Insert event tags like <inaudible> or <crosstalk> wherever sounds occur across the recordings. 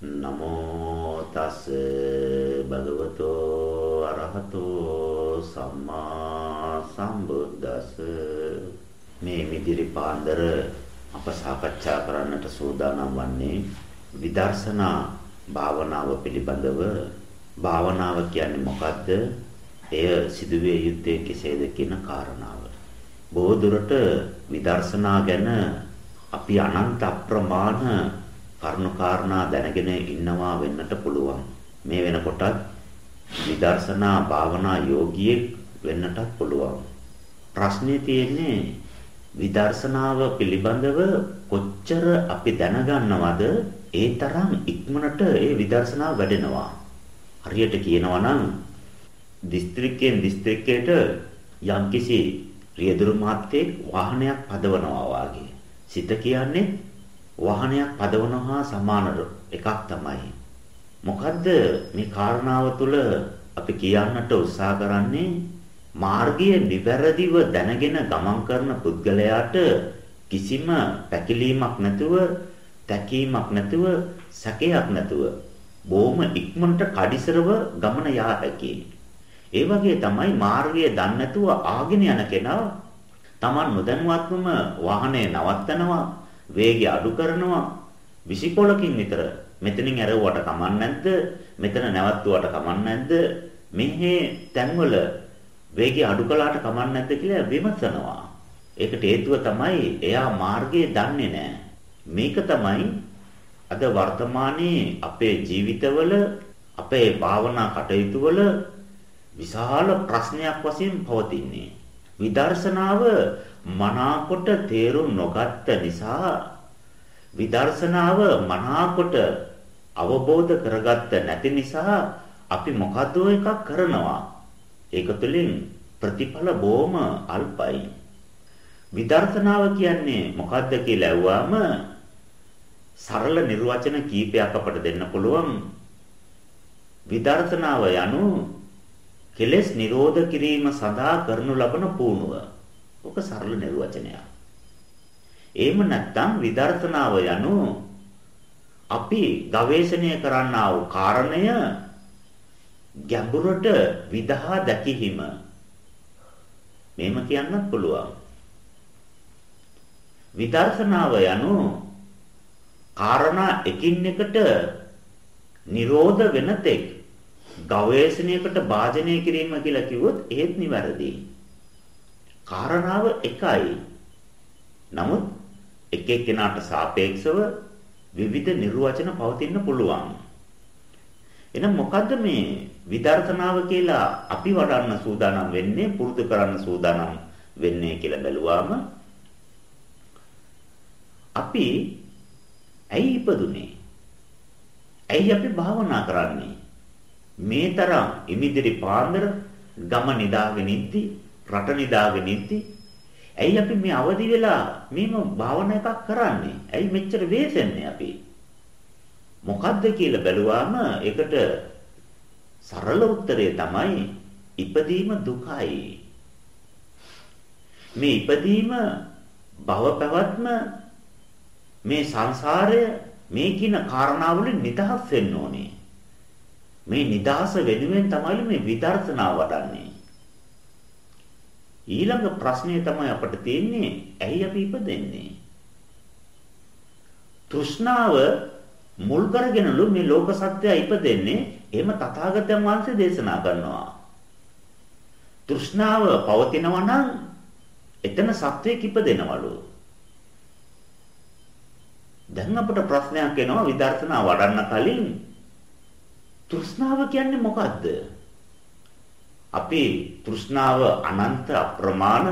නමෝ තස් භගවතෝ අරහතෝ සම්මා සම්බුද්දස් මේ මිදිරි පාන්දර අප සාකච්ඡා කරන්නට සූදානම් වන්නේ විදර්ශනා භාවනාව පිළිබඳව භාවනාව කියන්නේ මොකද්ද? එය සිදුවේ යුත්තේ කෙසේද කියන කාරණාව. බොහෝ දුරට විදර්ශනා ගැන අපි අනන්ත අප්‍රමාණ කරුණු කාරණා දැනගෙන ඉන්නවා වෙන්නට පුළුවන්. මේ වෙනකොටත් විදර්ශනා භාවනා යෝගියෙක් වෙන්නටත් පුළුවන්. ප්‍රශ්නේ තියෙන්නේ විදර්ශනාව පිළිබඳව කොච්චර අපි දැනගන්නවද ඒ තරම් ඉක්මනට ඒ විදර්ශනාව වැඩෙනවා. හරියට කියනවා නම් දිස්ත්‍රික්කයෙන් දිස්ත්‍රික්කයට යම්කිසි රියදුරු මාත්‍යෙක් වාහනයක් පදවනවා වාගේ. සිත කියන්නේ වාහනයක් පදවනවා සමාන එකක් තමයි. මොකද්ද මේ කාරණාව තුළ අපි කියන්නට උත්සාහ කරන්නේ මාර්ගය නිවැරදිව දැනගෙන ගමන් කරන පුද්ගලයාට කිසිම පැකිලීමක් නැතුව තැකීමක් නැතුව සැකයක් නැතුව බොහොම ඉක්මනට කඩිසරව ගමන යා හැකියි. ඒ වගේ තමයි මාර්ගය දන්නේ නැතුව ආගෙන යන කෙනා Taman නොදැනුවත්වම වාහනේ නවත්තනවා වේගය අඩු කරනවා. 20 විතර මෙතනින් ඇරෙව්වට කමක් නැද්ද? මෙතන නැවතුවට කමක් නැද්ද? මෙහි තැන්වල වේගය අඩු කළාට කමක් නැද්ද කියලා විමසනවා. ඒකට හේතුව තමයි එයා මාර්ගය දන්නේ නැහැ. මේක තමයි අද වර්තමානයේ අපේ ජීවිතවල අපේ භාවනා කටයුතු වල විශාල ප්‍රශ්නයක් වශයෙන් පවතින්නේ. විදර්ශනාව මනාකොට තේරුම් නොගත්ත නිසා විදර්ශනාව මනාකොට අවබෝධ කරගත්ත නැති නිසා අපි මොකද්ද එකක් කරනවා? ඒක තුළින් ප්‍රතිඵල බොහොම අල්පයි. විදර්ශනාව කියන්නේ මොකද්ද කියලා ඇහුවාම සරල නිර්වචන කීපයක් අපට දෙන්න පුළුවන්. විදර්ශනාව යනු කෙලෙස් නිරෝධ කිරීම සඳහා කරනු ලබන පුහුණුව. ඔක සරල නිර්වචනයක්. එහෙම නැත්නම් විදර්ශනාව යනු අපි ගවේෂණය කරන්නා වූ කාරණය ගැඹුරට විදහා දැකීම. මෙහෙම කියන්නත් පුළුවන්. විදර්ශනාව යනු කාරණා එකින් එකට නිරෝධ වෙන තෙක් ගවේෂණයකට භාජනය කිරීම කියලා කිව්වොත් ඒත් නිවැරදි. කාරණාව එකයි. නමුත් එක එක්කෙනාට සාපේක්ෂව විවිධ නිර්වචන පවතින්න පුළුවන්. එහෙනම් මොකද්ද මේ විදර්ශනාව කියලා අපි වඩන්න සූදානම් වෙන්නේ පුරුදු කරන්න සූදානම් වෙන්නේ කියලා බැලුවාම අපි ඇයි ඉපදුනේ? ඇයි අපි භාවනා කරන්නේ? මේ තරම් ඉමිදිරි පාන්දර ගම නිදාගෙන ඉද්දි රට නිදාගෙන ඉද්දි ඇයි අපි මේ අවදි වෙලා මේම භාවනා එකක් කරන්නේ? ඇයි මෙච්චර වෙසෙන්නේ අපි? මොකද්ද කියලා බැලුවාම ඒකට සරල උත්තරය තමයි ඉපදීම දුකයි. මේ ඉපදීම භව පැවැත්ම මේ සංසාරය මේ කින කාරණාවලින් නිදහස් වෙන්න ඕනේ. මේ නිදාස වෙනුවෙන් තමයි මේ විදර්ශනා වඩන්නේ. ඊළඟ ප්‍රශ්නේ තමයි අපිට තියෙන්නේ ඇයි අපි ඉපදෙන්නේ? තෘෂ්ණාව මුල් කරගෙනලු මේ ලෝක සත්‍යය ඉපදෙන්නේ එහෙම තථාගතයන් වහන්සේ දේශනා කරනවා. තෘෂ්ණාව පවතිනවා නම් එතන සත්‍යයක් ඉපදෙනවලු. දැන් අපිට ප්‍රශ්නයක් එනවා විදර්ශනා වඩන්න කලින් තෘෂ්ණාව කියන්නේ මොකද්ද? අපි තෘෂ්ණාව අනන්ත අප්‍රමාණ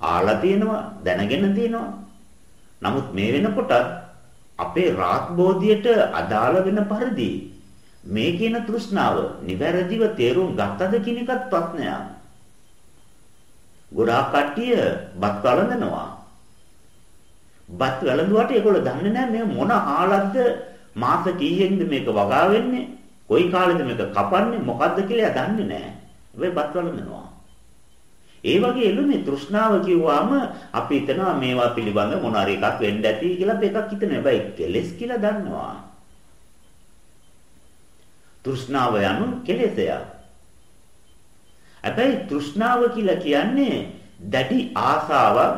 ආලා තියෙනවා දැනගෙන තියෙනවා. නමුත් මේ වෙනකොට අපේ රාත්බෝධියට අදාළ වෙන පරිදි මේ කියන තෘෂ්ණාව නිවැරදිව තේරුම් ගත්තද කියන එකත් ප්‍රශ්නයක්. ගොඩාක් කට්ටිය බත් වළඳනවා. බත් වළඳුවාට ඒගොල්ලෝ දන්නේ නැහැ මේ මොන ආලක්ද මාස කීයෙන්ද මේක වගා වෙන්නේ කොයි කාලෙද මේක කපන්නේ මොකද්ද කියලා දන්නේ නැහැ. වෙයි බත් වළඳනවා. ඒ වගේ එළුනේ තෘෂ්ණාව කිව්වාම අපි හිතනවා මේවා පිළිබඳ මොනාරි එකක් වෙන්න ඇති කියලා එකක් හිතන හැබැයි කෙලස් කියලා දන්නවා. තෘෂ්ණාව යනු කෙලෙසයක්. හැබැයි තෘෂ්ණාව කියලා කියන්නේ දැඩි ආසාවක්,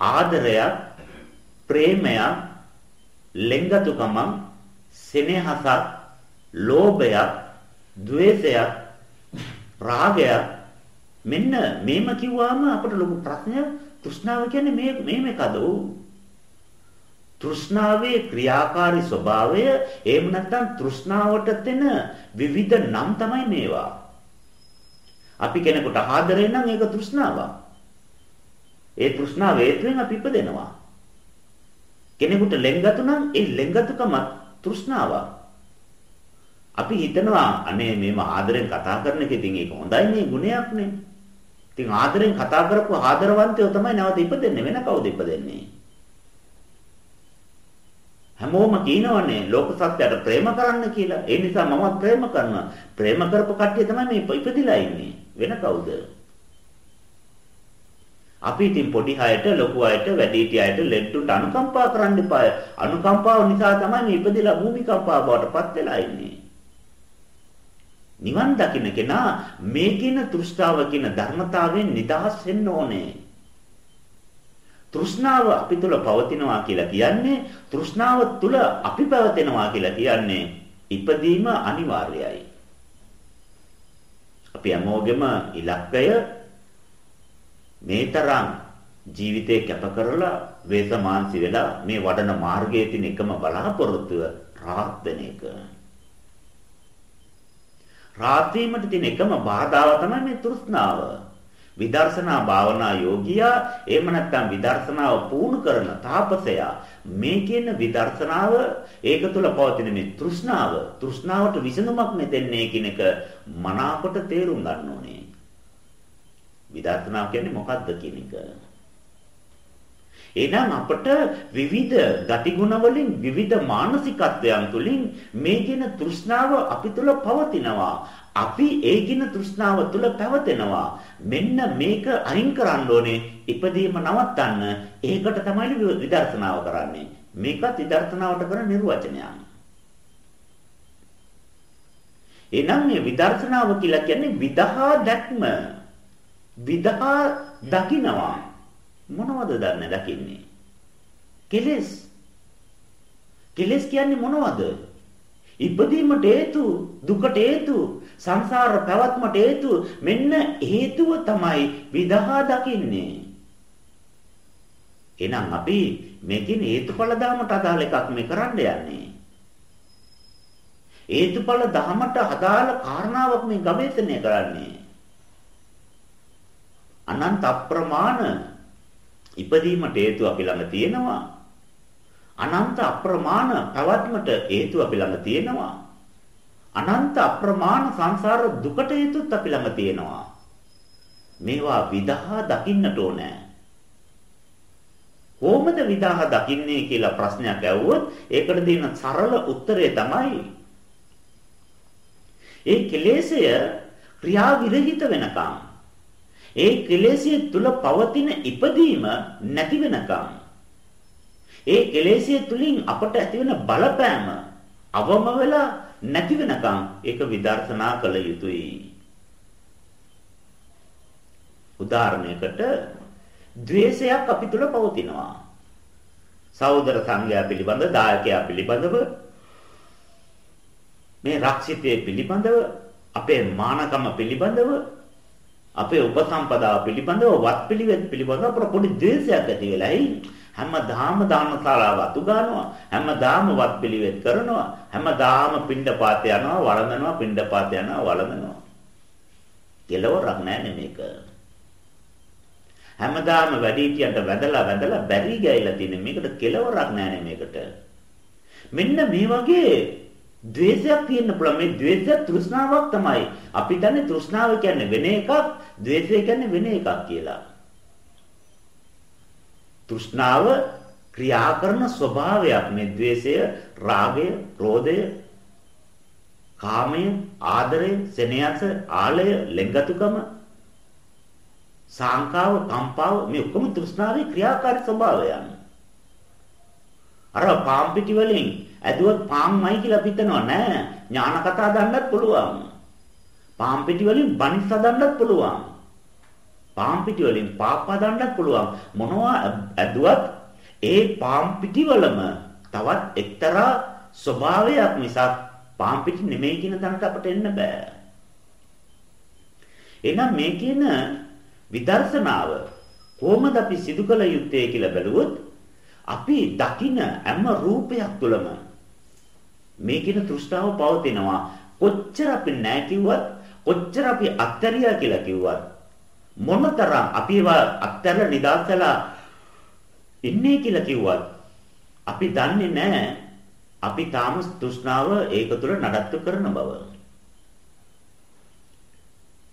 ආදරයක්, ප්‍රේමයක්, ලෙංගතුකමක්, සෙනෙහසක්, ලෝභයක්, ద్వේෂයක්, රාගයක් මෙන්න මේම කිව්වම අපට ලොකු ප්‍රශ්නයක් තෘෂ්ණාව කියන්නේ මේ මේම එකද? තෘෂ්ණාවේ ක්‍රියාකාරී ස්වභාවය එහෙම නැත්නම් තෘෂ්ණාවට දෙන විවිධ නම් තමයි මේවා. අපි කෙනෙකුට ආදරේ නම් ඒක තෘෂ්ණාවක්. ඒ තෘෂ්ණාව හේතුවෙන් අපි ඉපදෙනවා. කෙනෙකුට ලෙන්ගතු නම් ඒ ලෙන්ගතුකම තෘෂ්ණාවක්. අපි හිතනවා අනේ මේව ආදරෙන් කතා කරන එක ඉතින් ඒක හොඳයි නේ ගුණයක් නේ. ඉතින් ආදරෙන් කතා කරපු ආදරවන්තයෝ තමයි නැවත ඉපදෙන්නේ වෙන කවුද ඉපදෙන්නේ? හැමෝම කියනවනේ ලෝක සත්‍යයට ප්‍රේම කරන්න කියලා. ඒ නිසා මමත් ප්‍රේම කරනවා. ප්‍රේම කරපු කට්ටිය තමයි මේ ඉපදිලා ඉන්නේ. වෙන කවුද? අපි ඉතින් පොඩි අයට, ලොකු අයට, වැඩිහිටි අයට ලෙඩ්ඩුන්ට අනුකම්පා කරන්න එපා. අනුකම්පාව නිසා තමයි මේ ඉපදිලා භූමිකම්පාව බවට පත් වෙලා ඉන්නේ. නිවන් දකින්න කෙනා මේ කියන තෘෂ්ණාව කියන ධර්මතාවයෙන් නිදහස් වෙන්න ඕනේ. තෘෂ්ණාව අපි තුල පවතිනවා කියලා කියන්නේ තෘෂ්ණාව තුල අපි පැවතෙනවා කියලා කියන්නේ ඉපදීම අනිවාර්යයි. අපි හැමෝගෙම ඉලක්කය මේ තරම් ජීවිතේ කැප කරලා වේසමාන්සි වෙලා මේ වඩන මාර්ගයේ තියෙන එකම බලාපොරොත්තුව රාහත් වෙන එක. රාහත් වීමට තියෙන එකම බාධාව තමයි මේ තෘෂ්ණාව. විදර්ශනා භාවනා යෝගියා එහෙම නැත්නම් විදර්ශනාව පුහුණු කරන තාපසයා මේ කියන විදර්ශනාව ඒක තුළ පවතින මේ තෘෂ්ණාව තෘෂ්ණාවට විසඳුමක් නැදෙන්නේ කියන එක මනාකොට තේරුම් ගන්න ඕනේ විදර්ශනාව කියන්නේ මොකක්ද කියන එක එහෙනම් අපට විවිධ ගතිගුණ වලින් විවිධ මානසිකත්වයන් තුලින් මේ කියන තෘෂ්ණාව අපි තුල පවතිනවා අපි ඒකින තෘෂ්ණාව තුල පැවතෙනවා. මෙන්න මේක අයින් කරන්න ඕනේ. ඉපදීම නවත්තන්න. ඒකට තමයි විදර්ශනාව කරන්නේ. මේකත් විදර්ශනාවට කරන නිර්වචනයක්. එනම් මේ විදර්ශනාව කියලා කියන්නේ විදහා දැක්ම. විදහා දකින්නවා. මොනවද දන්නේ දකින්නේ? කෙලස්. කෙලස් කියන්නේ මොනවද? ඉපදීමට හේතු, දුකට හේතු, සංසාර පැවැත්මට හේතු මෙන්න හේතුව තමයි විදහා දකින්නේ. එහෙනම් අපි මේකෙන් හේතුඵල ධමයට අදාළ එකක් මේ කරන්න යන්නේ. හේතුඵල ධමයට අදාළ කාරණාවක් මේ ගවේෂණය කරන්නේ. අනන්ත අප්‍රමාණ ඉපදීමට හේතු අපි ළඟ තියෙනවා. අනන්ත අප්‍රමාණ පැවැත්මට හේතු අපි ළඟ තියෙනවා. අනන්ත අප්‍රමාණ සංසාර දුකට හේතුත් අපි ළඟ තියෙනවා. මේවා විදහා දකින්නට ඕනේ. කොහොමද විදහා දකින්නේ කියලා ප්‍රශ්නයක් ඇහුවොත් ඒකට දෙන සරල උත්තරය තමයි ඒ කෙලෙසය ක්‍රියා විරහිත වෙනකම් ඒ කෙලෙසිය තුල පවතින ඉපදීම නැති වෙනකම් ඒ කෙලෙසිය තුලින් අපට ඇතිවන බලපෑම අවම වෙලා නැති වෙනකම් ඒක විදර්ශනා කළ යුතුයි. උදාහරණයකට ද්වේෂයක් අපි තුල පවතිනවා. සහෝදර සංඝයා පිළිබඳ දායකයා පිළිබඳව මේ රක්ෂිතයේ පිළිබඳව අපේ මානකම පිළිබඳව අපේ උපසම්පදාව පිළිබඳව වත් පිළිවෙත් පිළිබඳව අපට පොඩි ද්වේෂයක් ඇති වෙලායි හැමදාම දානශාලාව අතු ගන්නවා. හැමදාම වත් පිළිවෙත් කරනවා. හැමදාම පිණ්ඩපාත යනවා වළඳනවා පිණ්ඩපාත යනවා වළඳනවා. කෙලවරක් නැහැ මේක. හැමදාම වැඩිහිටියන්ට වැදලා වැදලා බැරි ගෑයිලා තියෙන මේකට කෙලවරක් නැහැ මේකට. මෙන්න මේ වගේ ද්වේෂයක් තියෙන්න පුළුවන්. මේ ද්වේෂය තෘෂ්ණාවක් තමයි. අපි දන්නේ තෘෂ්ණාව කියන්නේ වෙන එකක්. ද්වේෂය කියන්නේ වෙන එකක් කියලා තෘෂ්ණාව ක්‍රියා කරන ස්වභාවයක් මේ द्वේෂය, රාගය, ක්‍රෝධය, කාමය, ආදරය, සෙනෙහස, ආලය, ලෙංගතුකම, සංකාව, කම්පාව මේ ඔක්කොම තෘෂ්ණාවේ ක්‍රියාකාරී ස්වභාවයන්. අර පාම් පිටි වලින් ඇදුවත් පාම්මයි කියලා හිතනවා නෑ. ඥාන කතා දන්නත් පුළුවන්. පාම් පිටි වලින් බනිස් හදන්නත් පුළුවන්. පාම් පිටි වලින් පාප් හදන්නත් පුළුවන්. මොනවා ඇදුවත් ඒ පාම් පිටි වලම තවත් එක්තරා ස්වභාවයක් මිසක් පාම් පිටි නෙමෙයි කියන තැනට අපට එන්න බෑ. එහෙනම් මේ කියන විදර්ශනාව කොහොමද අපි සිදු කළ යුත්තේ කියලා බැලුවොත් අපි දකින හැම රූපයක් තුළම මේ කියන තෘෂ්ණාව පවතිනවා කොච්චර අපි නැහැ කිව්වත් කොච්චර අපි අත්තරියා කියලා කිව්වත් මොනතරම් අපි ඒවා අත්තර නිදාසලා ඉන්නේ කියලා කිව්වත් අපි දන්නේ නැහැ අපි තාම තෘෂ්ණාව ඒක තුළ නඩත්තු කරන බව.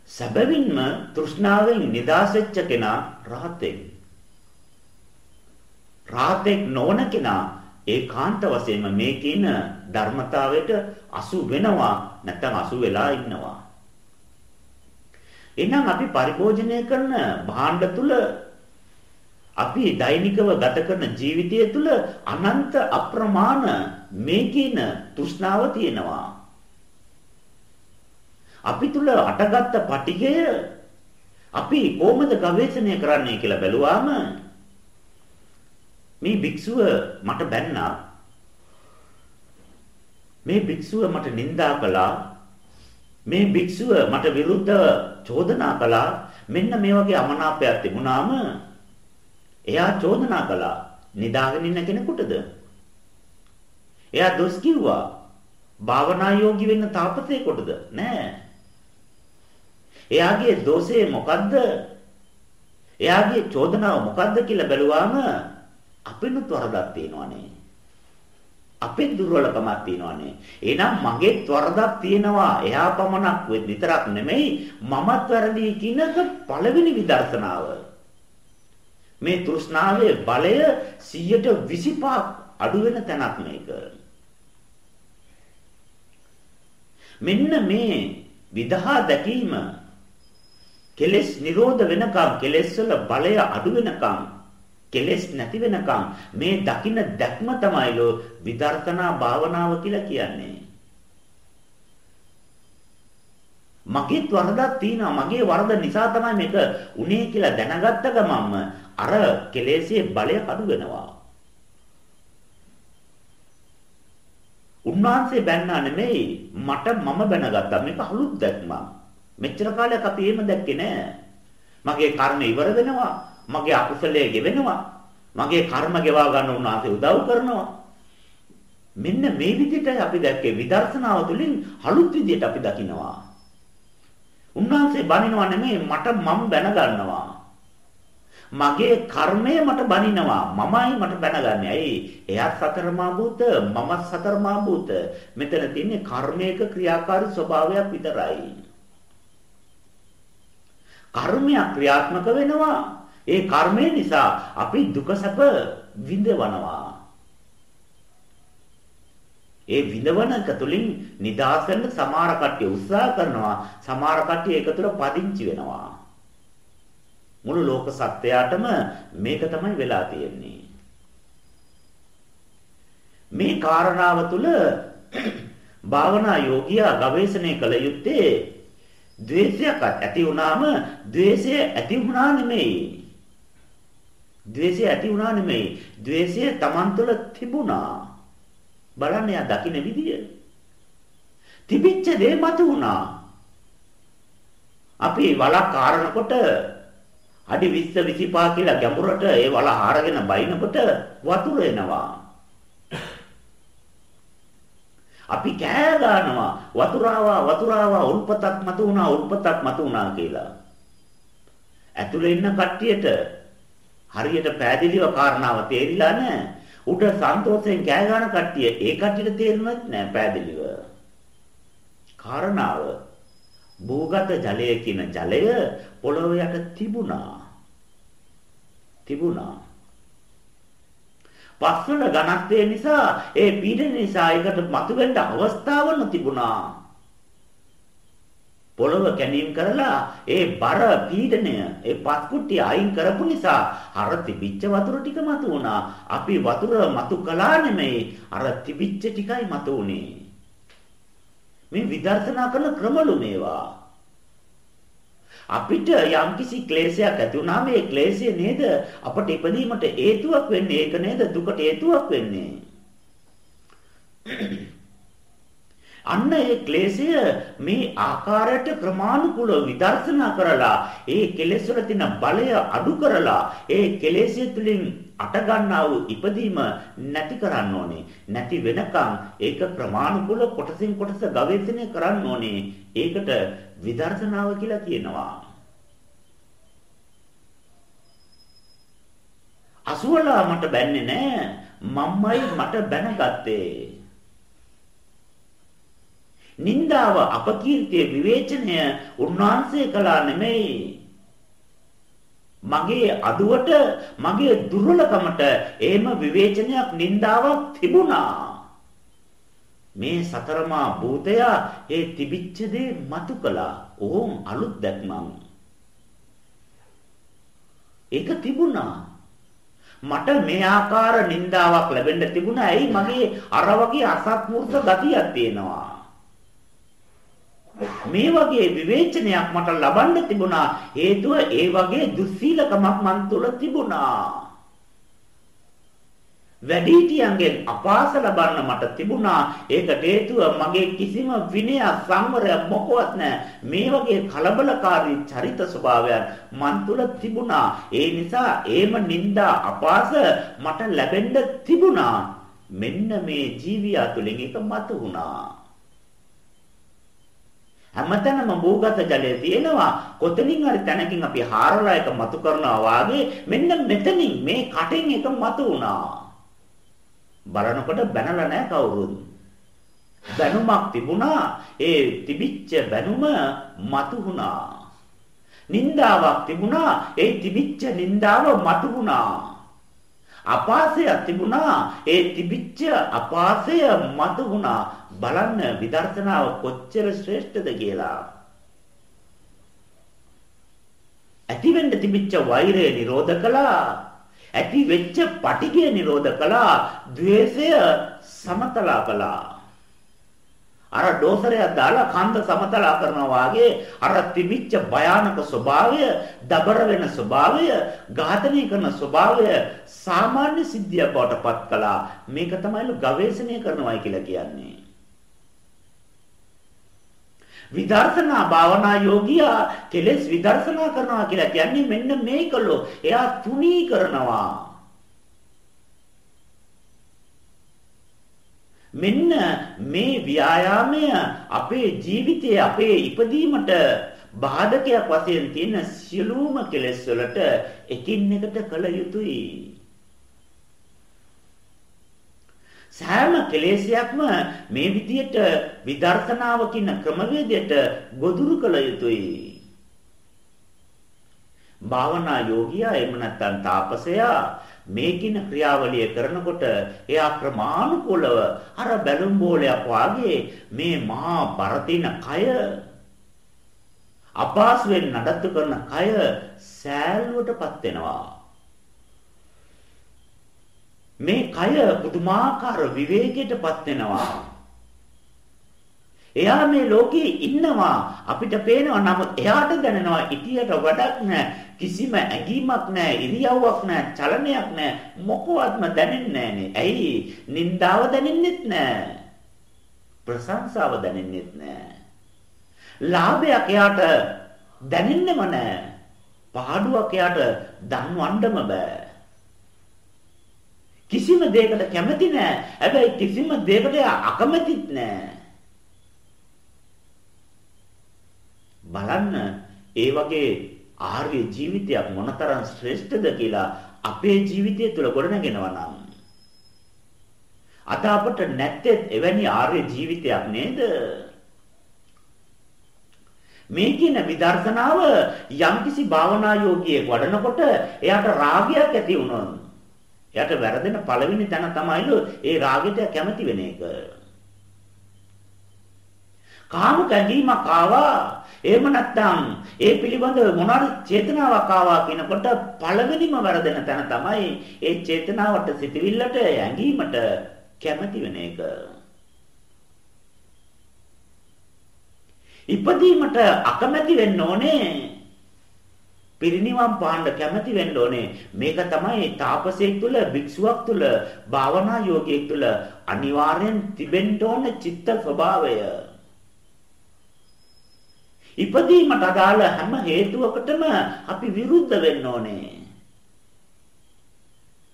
සැබවින්ම තෘෂ්ණාවෙන් නිදාස් වෙච්ච කෙනා රහතෙක්. රහතෙක් නොවන කෙනා ඒකාන්ත වශයෙන්ම මේ කියන ධර්මතාවයට අසු වෙනවා නැත්නම් අසු වෙලා ඉන්නවා. එහෙනම් අපි පරිභෝජනය කරන භාණ්ඩ තුල අපි දෛනිකව ගත කරන ජීවිතය තුළ අනන්ත අප්‍රමාණ මේ කියන තෘෂ්ණාව තියෙනවා. අපි තුල අටගත්ත පටිගය අපි කොහොමද ගවේෂණය කරන්නේ කියලා බැලුවාම මේ භික්ෂුව මට බැන්නා මේ භික්ෂුව මට නිඳා කළා මේ භික්ෂුව මට විරුද්ධව චෝදනා කළා. මෙන්න මේ වගේ අමනාපයක් තිබුණාම එයා චෝදනා කළා. නිදාගෙන ඉන්න කෙනෙකුටද? එයා දොස් කිව්වා භාවනා යෝගී වෙන්න තාපසයෙකුටද නෑ. එයාගේ දෝෂේ මොකද්ද? එයාගේ චෝදනාව මොකද්ද? කියලා බැලුවාම අපිනුත් වරදක් තියෙනවනේ. අපේ දුර්වලකමක් තියෙනවානේ. එහෙනම් මගේ වරදක් තියෙනවා. එයා පමණක් විතරක් නෙමෙයි මමත් වැරදි කියනක පළවෙනි විදර්ශනාව. මේ තෘෂ්ණාවේ බලය 125ක් අඩු වෙන තැනක් මේක. මෙන්න මේ විදහා දැකීම කෙලෙස් නිරෝධ වෙනකම් කෙලෙස් වල බලය අඩු වෙනකම් කෙලෙස් නැති වෙනකම් මේ දකින්න දැක්ම තමයිලෝ විදර්ශනා භාවනාව කියලා කියන්නේ. මගේත් වරදක් තියෙනවා මගේ වරද නිසා තමයි මේක උනේ කියලා දැනගත්ත ගමන්ම අර කෙලෙස්යේ බලය අඩු වෙනවා. උන්වහන්සේ බැන්නා නෙමෙයි මට මම බැනගත්තා මේක අලුත් දැක්මක්. මෙච්චර කාලයක් අපි එහෙම දැක්කේ නෑ. මගේ කර්ම ඉවර වෙනවා. මගේ අකුසලයේ ගෙවෙනවා. මගේ කර්ම ගෙවා ගන්න උන්වහන්සේ උදව් කරනවා. මෙන්න මේ විදිහට අපි දැක්කේ විදර්ශනාව තුළින් අලුත් විදිහට අපි දකිනවා. උන්වහන්සේ බනිනවා නෙමෙයි මට මම බැන ගන්නවා. මගේ කර්මය මට බනිනවා මමයි මට බැනගන්නේ. ඇයි? එයාත් සතරමා භූත මමත් සතරමා භූත. මෙතන තින්නේ කර්මයක ක්‍රියාකාරී ස්වභාවයක් විතරයි. කර්මයක් ක්‍රියාත්මක වෙනවා. ඒ කර්මය නිසා අපි දුක සැප විඳවනවා. ඒ විඳවන එක තුළින් නිදාස් වෙන්න සමහර කට්ටිය උත්සාහ කරනවා සමහර කට්ටිය ඒක තුළ පදිංචි වෙනවා. මුළු ලෝක සත්‍යයටම මේක තමයි වෙලා තියෙන්නේ. මේ කාරණාව තුළ <clears throat> භාවනා යෝගියා ගවේෂණය කළ යුත්තේ ද්වේෂයක් ඇති වුණාම ද්වේෂය ඇති වුණා නෙමෙයි. ද්වේෂය ඇති වුණා නෙමෙයි ද්වේෂය Taman තුළ තිබුණා බලන්න යා දකින්න විදිය. තිබිච්ච දේ මතු වුණා. අපි වලක් කාරණකොට අඩි 20 25 කියලා ගැඹුරට ඒ වල හාරගෙන බයිනකොට වතුර එනවා. අපි කෑ ගන්නවා වතුරාවා වතුරාවා උල්පතක් මතු වුණා උල්පතක් මතු වුණා කියලා. ඇතුලේ ඉන්න කට්ටියට හරියට පෑදිලිව කාරණාව තේරිලා නැහැ. උඩ සන්තෝෂයෙන් කෑ ගන්න කට්ටිය ඒ කට්ටියට තේරුණත් නෑ පෑදෙලිව. කාරණාව භූගත ජලය කියන ජලය පොළොව යට තිබුණා. තිබුණා. පස්වල ඝනත්වය නිසා ඒ පීඩන නිසා ඒකට මතුවෙන්න අවස්ථාව නොතිබුණා. පොළව කැණීම් කරලා ඒ බර පීඩනය ඒ පත්කුට්ටි අයින් කරපු නිසා අර තිබිච්ච වතුර ටික මතු වුණා. අපි වතුර මතු කළා නෙමෙයි අර තිබිච්ච ටිකයි මතු වුනේ. මේ විදර්ශනා කරන ක්‍රමලු මේවා. අපිට යම්කිසි ක්ලේශයක් ඇති වුණාම ඒ ක්ලේශය නේද අපට ඉපදීමට හේතුවක් වෙන්නේ ඒක නේද දුකට හේතුවක් වෙන්නේ අන්න ඒ ක්ලේශය මේ ආකාරයට ක්‍රමානුකූලව විදර්ශනා කරලා ඒ කෙලෙස් වල තියෙන බලය අඩු කරලා ඒ කෙලෙස්ය තුලින් අට ගන්නා වූ ඉපදීම නැති කරන්න ඕනේ. නැති වෙනකන් ඒක ක්‍රමානුකූල කොටසින් කොටස ගවේෂණය කරන්න ඕනේ. ඒකට විදර්ශනාව කියලා කියනවා. අසුවලා මට බැන්නේ නැහැ මම්මයි මට බැනගත්තේ. නින්දාව අපකීර්තිය විවේචනය උන්වහන්සේ කළා නෙමෙයි. මගේ අඩුවට මගේ දුර්වලකමට එහෙම විවේචනයක් නින්දාවක් තිබුණා. මේ සතරමා භූතය ඒ තිබිච්ච දේ මතු කළා. ඕම් අලුත් දැක්මක්. ඒක තිබුණා. මට මේ ආකාර නින්දාවක් ලැබෙන්න තිබුණා. ඇයි මගේ අර වගේ අසත්පුරුෂ ගතියක් තියෙනවා. මේ වගේ විවේචනයක් මට ලබන්න තිබුණා. හේතුව ඒ වගේ දුස්සීලකමක් මන් තුළ තිබුණා. වැඩිහිටියන්ගෙන් අපාස ලබන්න මට තිබුණා. ඒකට හේතුව මගේ කිසිම විනය සංවරයක් මොකවත් නැහැ මේ වගේ කලබලකාරී චරිත ස්වභාවයන් මන් තුළ තිබුණා. ඒ නිසා ඒම නිന്ദා අපාස මට ලැබෙන්න තිබුණා. මෙන්න මේ ජීවියා තුලින් එක මතු වුණා හැමතැනම භූගත ජලය තියෙනවා. කොතනින් හරි තැනකින් අපි හාරලා එක මතු කරනවා වාගේ මෙන්න මෙතනින් මේ කටෙන් එක මතු වුණා. බලනකොට බැනලා නැහැ කවුරුත්. බැනුමක් තිබුණා. ඒ තිබිච්ච බැනුම මතු වුණා. නින්දාවක් තිබුණා. ඒ තිබිච්ච නින්දාව මතු වුණා. අපාසයක් තිබුණා. ඒ තිබිච්ච අපාසය මතු වුණා. බලන්න විදර්ශනාව කොච්චර ශ්‍රේෂ්ඨද කියලා. ඇති වෙන්න තිබිච්ච වෛරය නිරෝධ කළා. ඇති වෙච්ච පටිඝය නිරෝධ කළා. द्वේෂය සමතලා කළා. අර ඩෝසරයක් දාලා කන්ද සමතලා කරනවා වගේ අර තිබිච්ච භයානක ස්වභාවය, දබර වෙන ස්වභාවය, ඝාතනය කරන ස්වභාවය සාමාන්‍ය සිද්ධියක් බවට පත් කළා. මේක තමයි ගවේෂණය කරනවායි කියලා කියන්නේ. විදර්ශනා භාවනා යෝගියා කෙලෙස් විදර්ශනා කරනවා කියලා කියන්නේ මෙන්න මේකලෝ. එයා තුනී කරනවා. මෙන්න මේ ව්‍යායාමය අපේ ජීවිතයේ අපේ ඉපදීමට බාධකයක් වශයෙන් තියෙන සියලුම කෙලෙස් වලට එකින් එකට කළ යුතුයි. සෑම කෙලෙසයක්ම මේ විදියට විදර්ශනාව කියන ක්‍රමවේදයට ගොදුරු කළ යුතුයි. භාවනා යෝගියා එහෙම නැත්නම් තාපසයා මේකින ක්‍රියාවලිය කරනකොට එයා ක්‍රමානුකූලව අර බැලුම් බෝලයක් වාගේ මේ මහා බරතින කය අපාසුවෙන් නඩත්තු කරන කය සෑල්ලුවටපත් වෙනවා. මේ කය පුදුමාකාර විවේකයටපත් වෙනවා. එයා මේ ලෝකේ ඉන්නවා. අපිට පේනවා නමුත් එයාට දැනෙනවා ඉතියට වැඩක් නැහැ කිසිම ඇඟීමක් නැහැ ඉරියව්වක් නැහැ චලනයක් නැහැ මොකවත්ම දැනෙන්නේ නැහනේ ඇයි? නින්දාව දැනෙන්නෙත් නැහැ ප්‍රශංසාව දැනෙන්නෙත් නැහැ ලාභයක් එයාට දැනෙන්නෙම නැහැ පාඩුවක් එයාට දන්වන්නම බෑ. කිසිම දෙයකට කැමති නෑ. හැබැයි කිසිම දෙයකට අකමැතිත් නෑ. බලන්න ඒ වගේ ආර්ය ජීවිතයක් මොනතරම් ශ්‍රේෂ්ඨද කියලා අපේ ජීවිතය තුළ ගොඩනගෙනවා නම් අද අපට නැත්තේ එවැනි ආර්ය ජීවිතයක් නේද? මේ කියන විදර්ශනාව යම්කිසි භාවනා යෝගියෙක් වඩනකොට එයාට රාගයක් ඇති වුණොත් එයාට වැරදෙන පළවෙනි තැන තමයිලු ඒ රාගෙට කැමති වෙන එක. කාම ගැඟීමක් ආවා. එහෙම නැත්නම් ඒ පිළිබඳව මොනවාරි චේතනාවක් ආවා කියනකොට පළවෙනිම වරදෙන තැන තමයි ඒ චේතනාවට සිතවිල්ලට ඇඟීමට කැමති වෙන එක. ඉපදීමට අකමැති වෙන්න ඕනේ. පිරිනිවන් පාන්න කැමති වෙන්න ඕනේ. මේක තමයි තාපසයෙක් තුළ, භික්ෂුවක් තුළ, භාවනා යෝගියෙක් තුළ අනිවාර්යෙන් තිබෙන්න ඕන චිත්ත ස්වභාවය. ඉපදීමට අදාළ හැම හේතුවකටම අපි විරුද්ධ වෙන්න ඕනේ.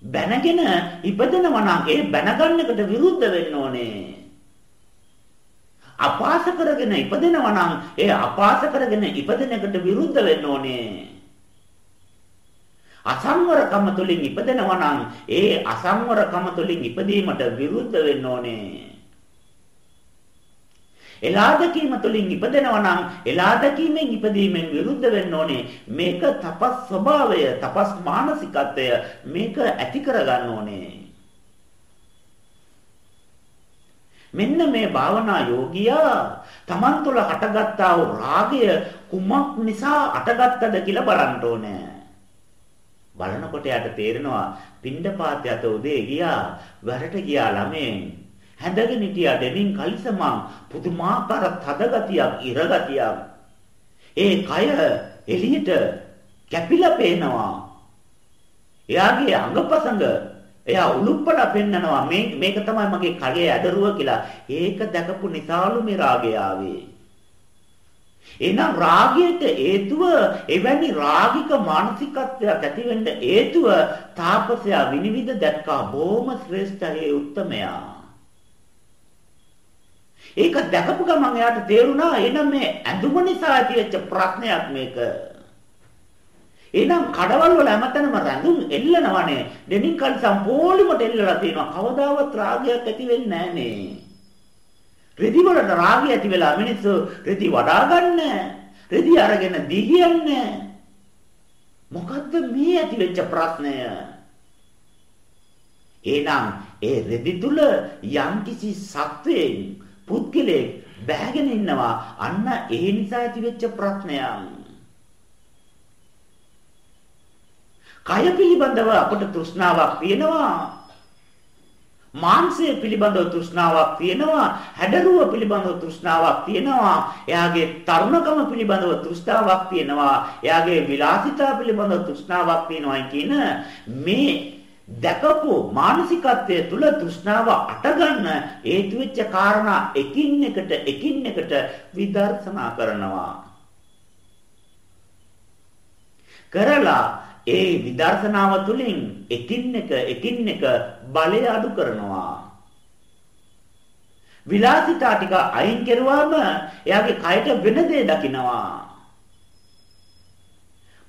බැනගෙන ඉපදෙනවා නම් ඒ බැනගන්නකට විරුද්ධ වෙන්න ඕනේ. අපාස කරගෙන ඉපදෙනවා නම් ඒ අපාස කරගෙන ඉපදෙන එකට විරුද්ධ වෙන්න ඕනේ. අසංවරකම තුලින් ඉපදෙනවා නම් ඒ අසංවරකම තුලින් ඉපදීමට විරුද්ධ වෙන්න ඕනේ. එලා දැකීම තුළින් ඉපදෙනවා නම් එලා දැකීමෙන් ඉපදීමෙන් විරුද්ධ වෙන්න ඕනේ. මේක තපස් ස්වභාවය, තපස් මානසිකත්වය මේක ඇති කරගන්න ඕනේ. මෙන්න මේ භාවනා යෝගියා Taman තුළ හටගත්තා වූ රාගය කුමක් නිසා අටගත්තද කියලා බලන්න ඕනේ. බලනකොට යාට තේරෙනවා පින්ඩපාතයට උදේ ගියා, වැරට ගියා ළමෙන් හැඳගෙන හිටියා දෙමින් කලිසමක් පුදුමාකාර තද ගතියක් ඉර ගතියක් ඒ කය එළියට කැපිලා පේනවා. එයාගේ අංගපසංග එයා උලුප්පලා පෙන්නනවා මේ මේක තමයි මගේ කයේ ඇදරුව කියලා. ඒක දැකපු නිසාලු මේ රාගය ආවේ. එහෙනම් රාගයට හේතුව එවැනි රාගික මානසිකත්වයක් ඇති වෙන්න හේතුව තාපසයා විනිවිද දැක්කා බොහොම ශ්‍රේෂ්ඨ උත්තමයා ඒක දැකපු ගමන් එයාට තේරුණා එනම් මේ ඇඳුම නිසා ඇතිවෙච්ච ප්‍රශ්නයක් මේක. එහෙනම් කඩවල් වල හැමතැනම රැඳුම් එල්ලනවනේ. දෙමින් කල් සම්පූර්ණයෙන්ම එල්ලලා තියෙනවා. කවදාවත් රාගයක් ඇති වෙන්නේ නැහනේ. රෙදි වලට රාගය ඇති වෙලා මිනිස්සු රෙදි වඩා ගන්න. රෙදි අරගෙන දිගියන්නේ. මොකද්ද මේ ඇති වෙච්ච ප්‍රශ්නය? එහෙනම් ඒ රෙදි තුල යම්කිසි සත්වයෙන් පුද්ගලයෙක් බෑගෙන ඉන්නවා අන්න ඒ නිසා ඇතිවෙච්ච ප්‍රශ්නයක් කය පිළිබඳව අපට තෘෂ්ණාවක් තියෙනවා මාංශය පිළිබඳව තෘෂ්ණාවක් තියෙනවා හැඩරුව පිළිබඳව තෘෂ්ණාවක් තියෙනවා එයාගේ තරුණකම පිළිබඳව තෘෂ්ණාවක් තියෙනවා එයාගේ විලාසිතා පිළිබඳව තෘෂ්ණාවක් තියෙනවා කියන මේ දැකපු මානසිකත්වයේ තුල තෘෂ්ණාව අටගන්න හේතු වෙච්ච කාරණා එකින් එකට එකින් එකට විදර්ශනා කරනවා. කරලා ඒ විදර්ශනාව තුළින් එකින් එක එකින් එක බලය අඩු කරනවා විලාසිතා ටික අයින් කරුවාම එයාගේ කයට වෙන දේ දකින්නවා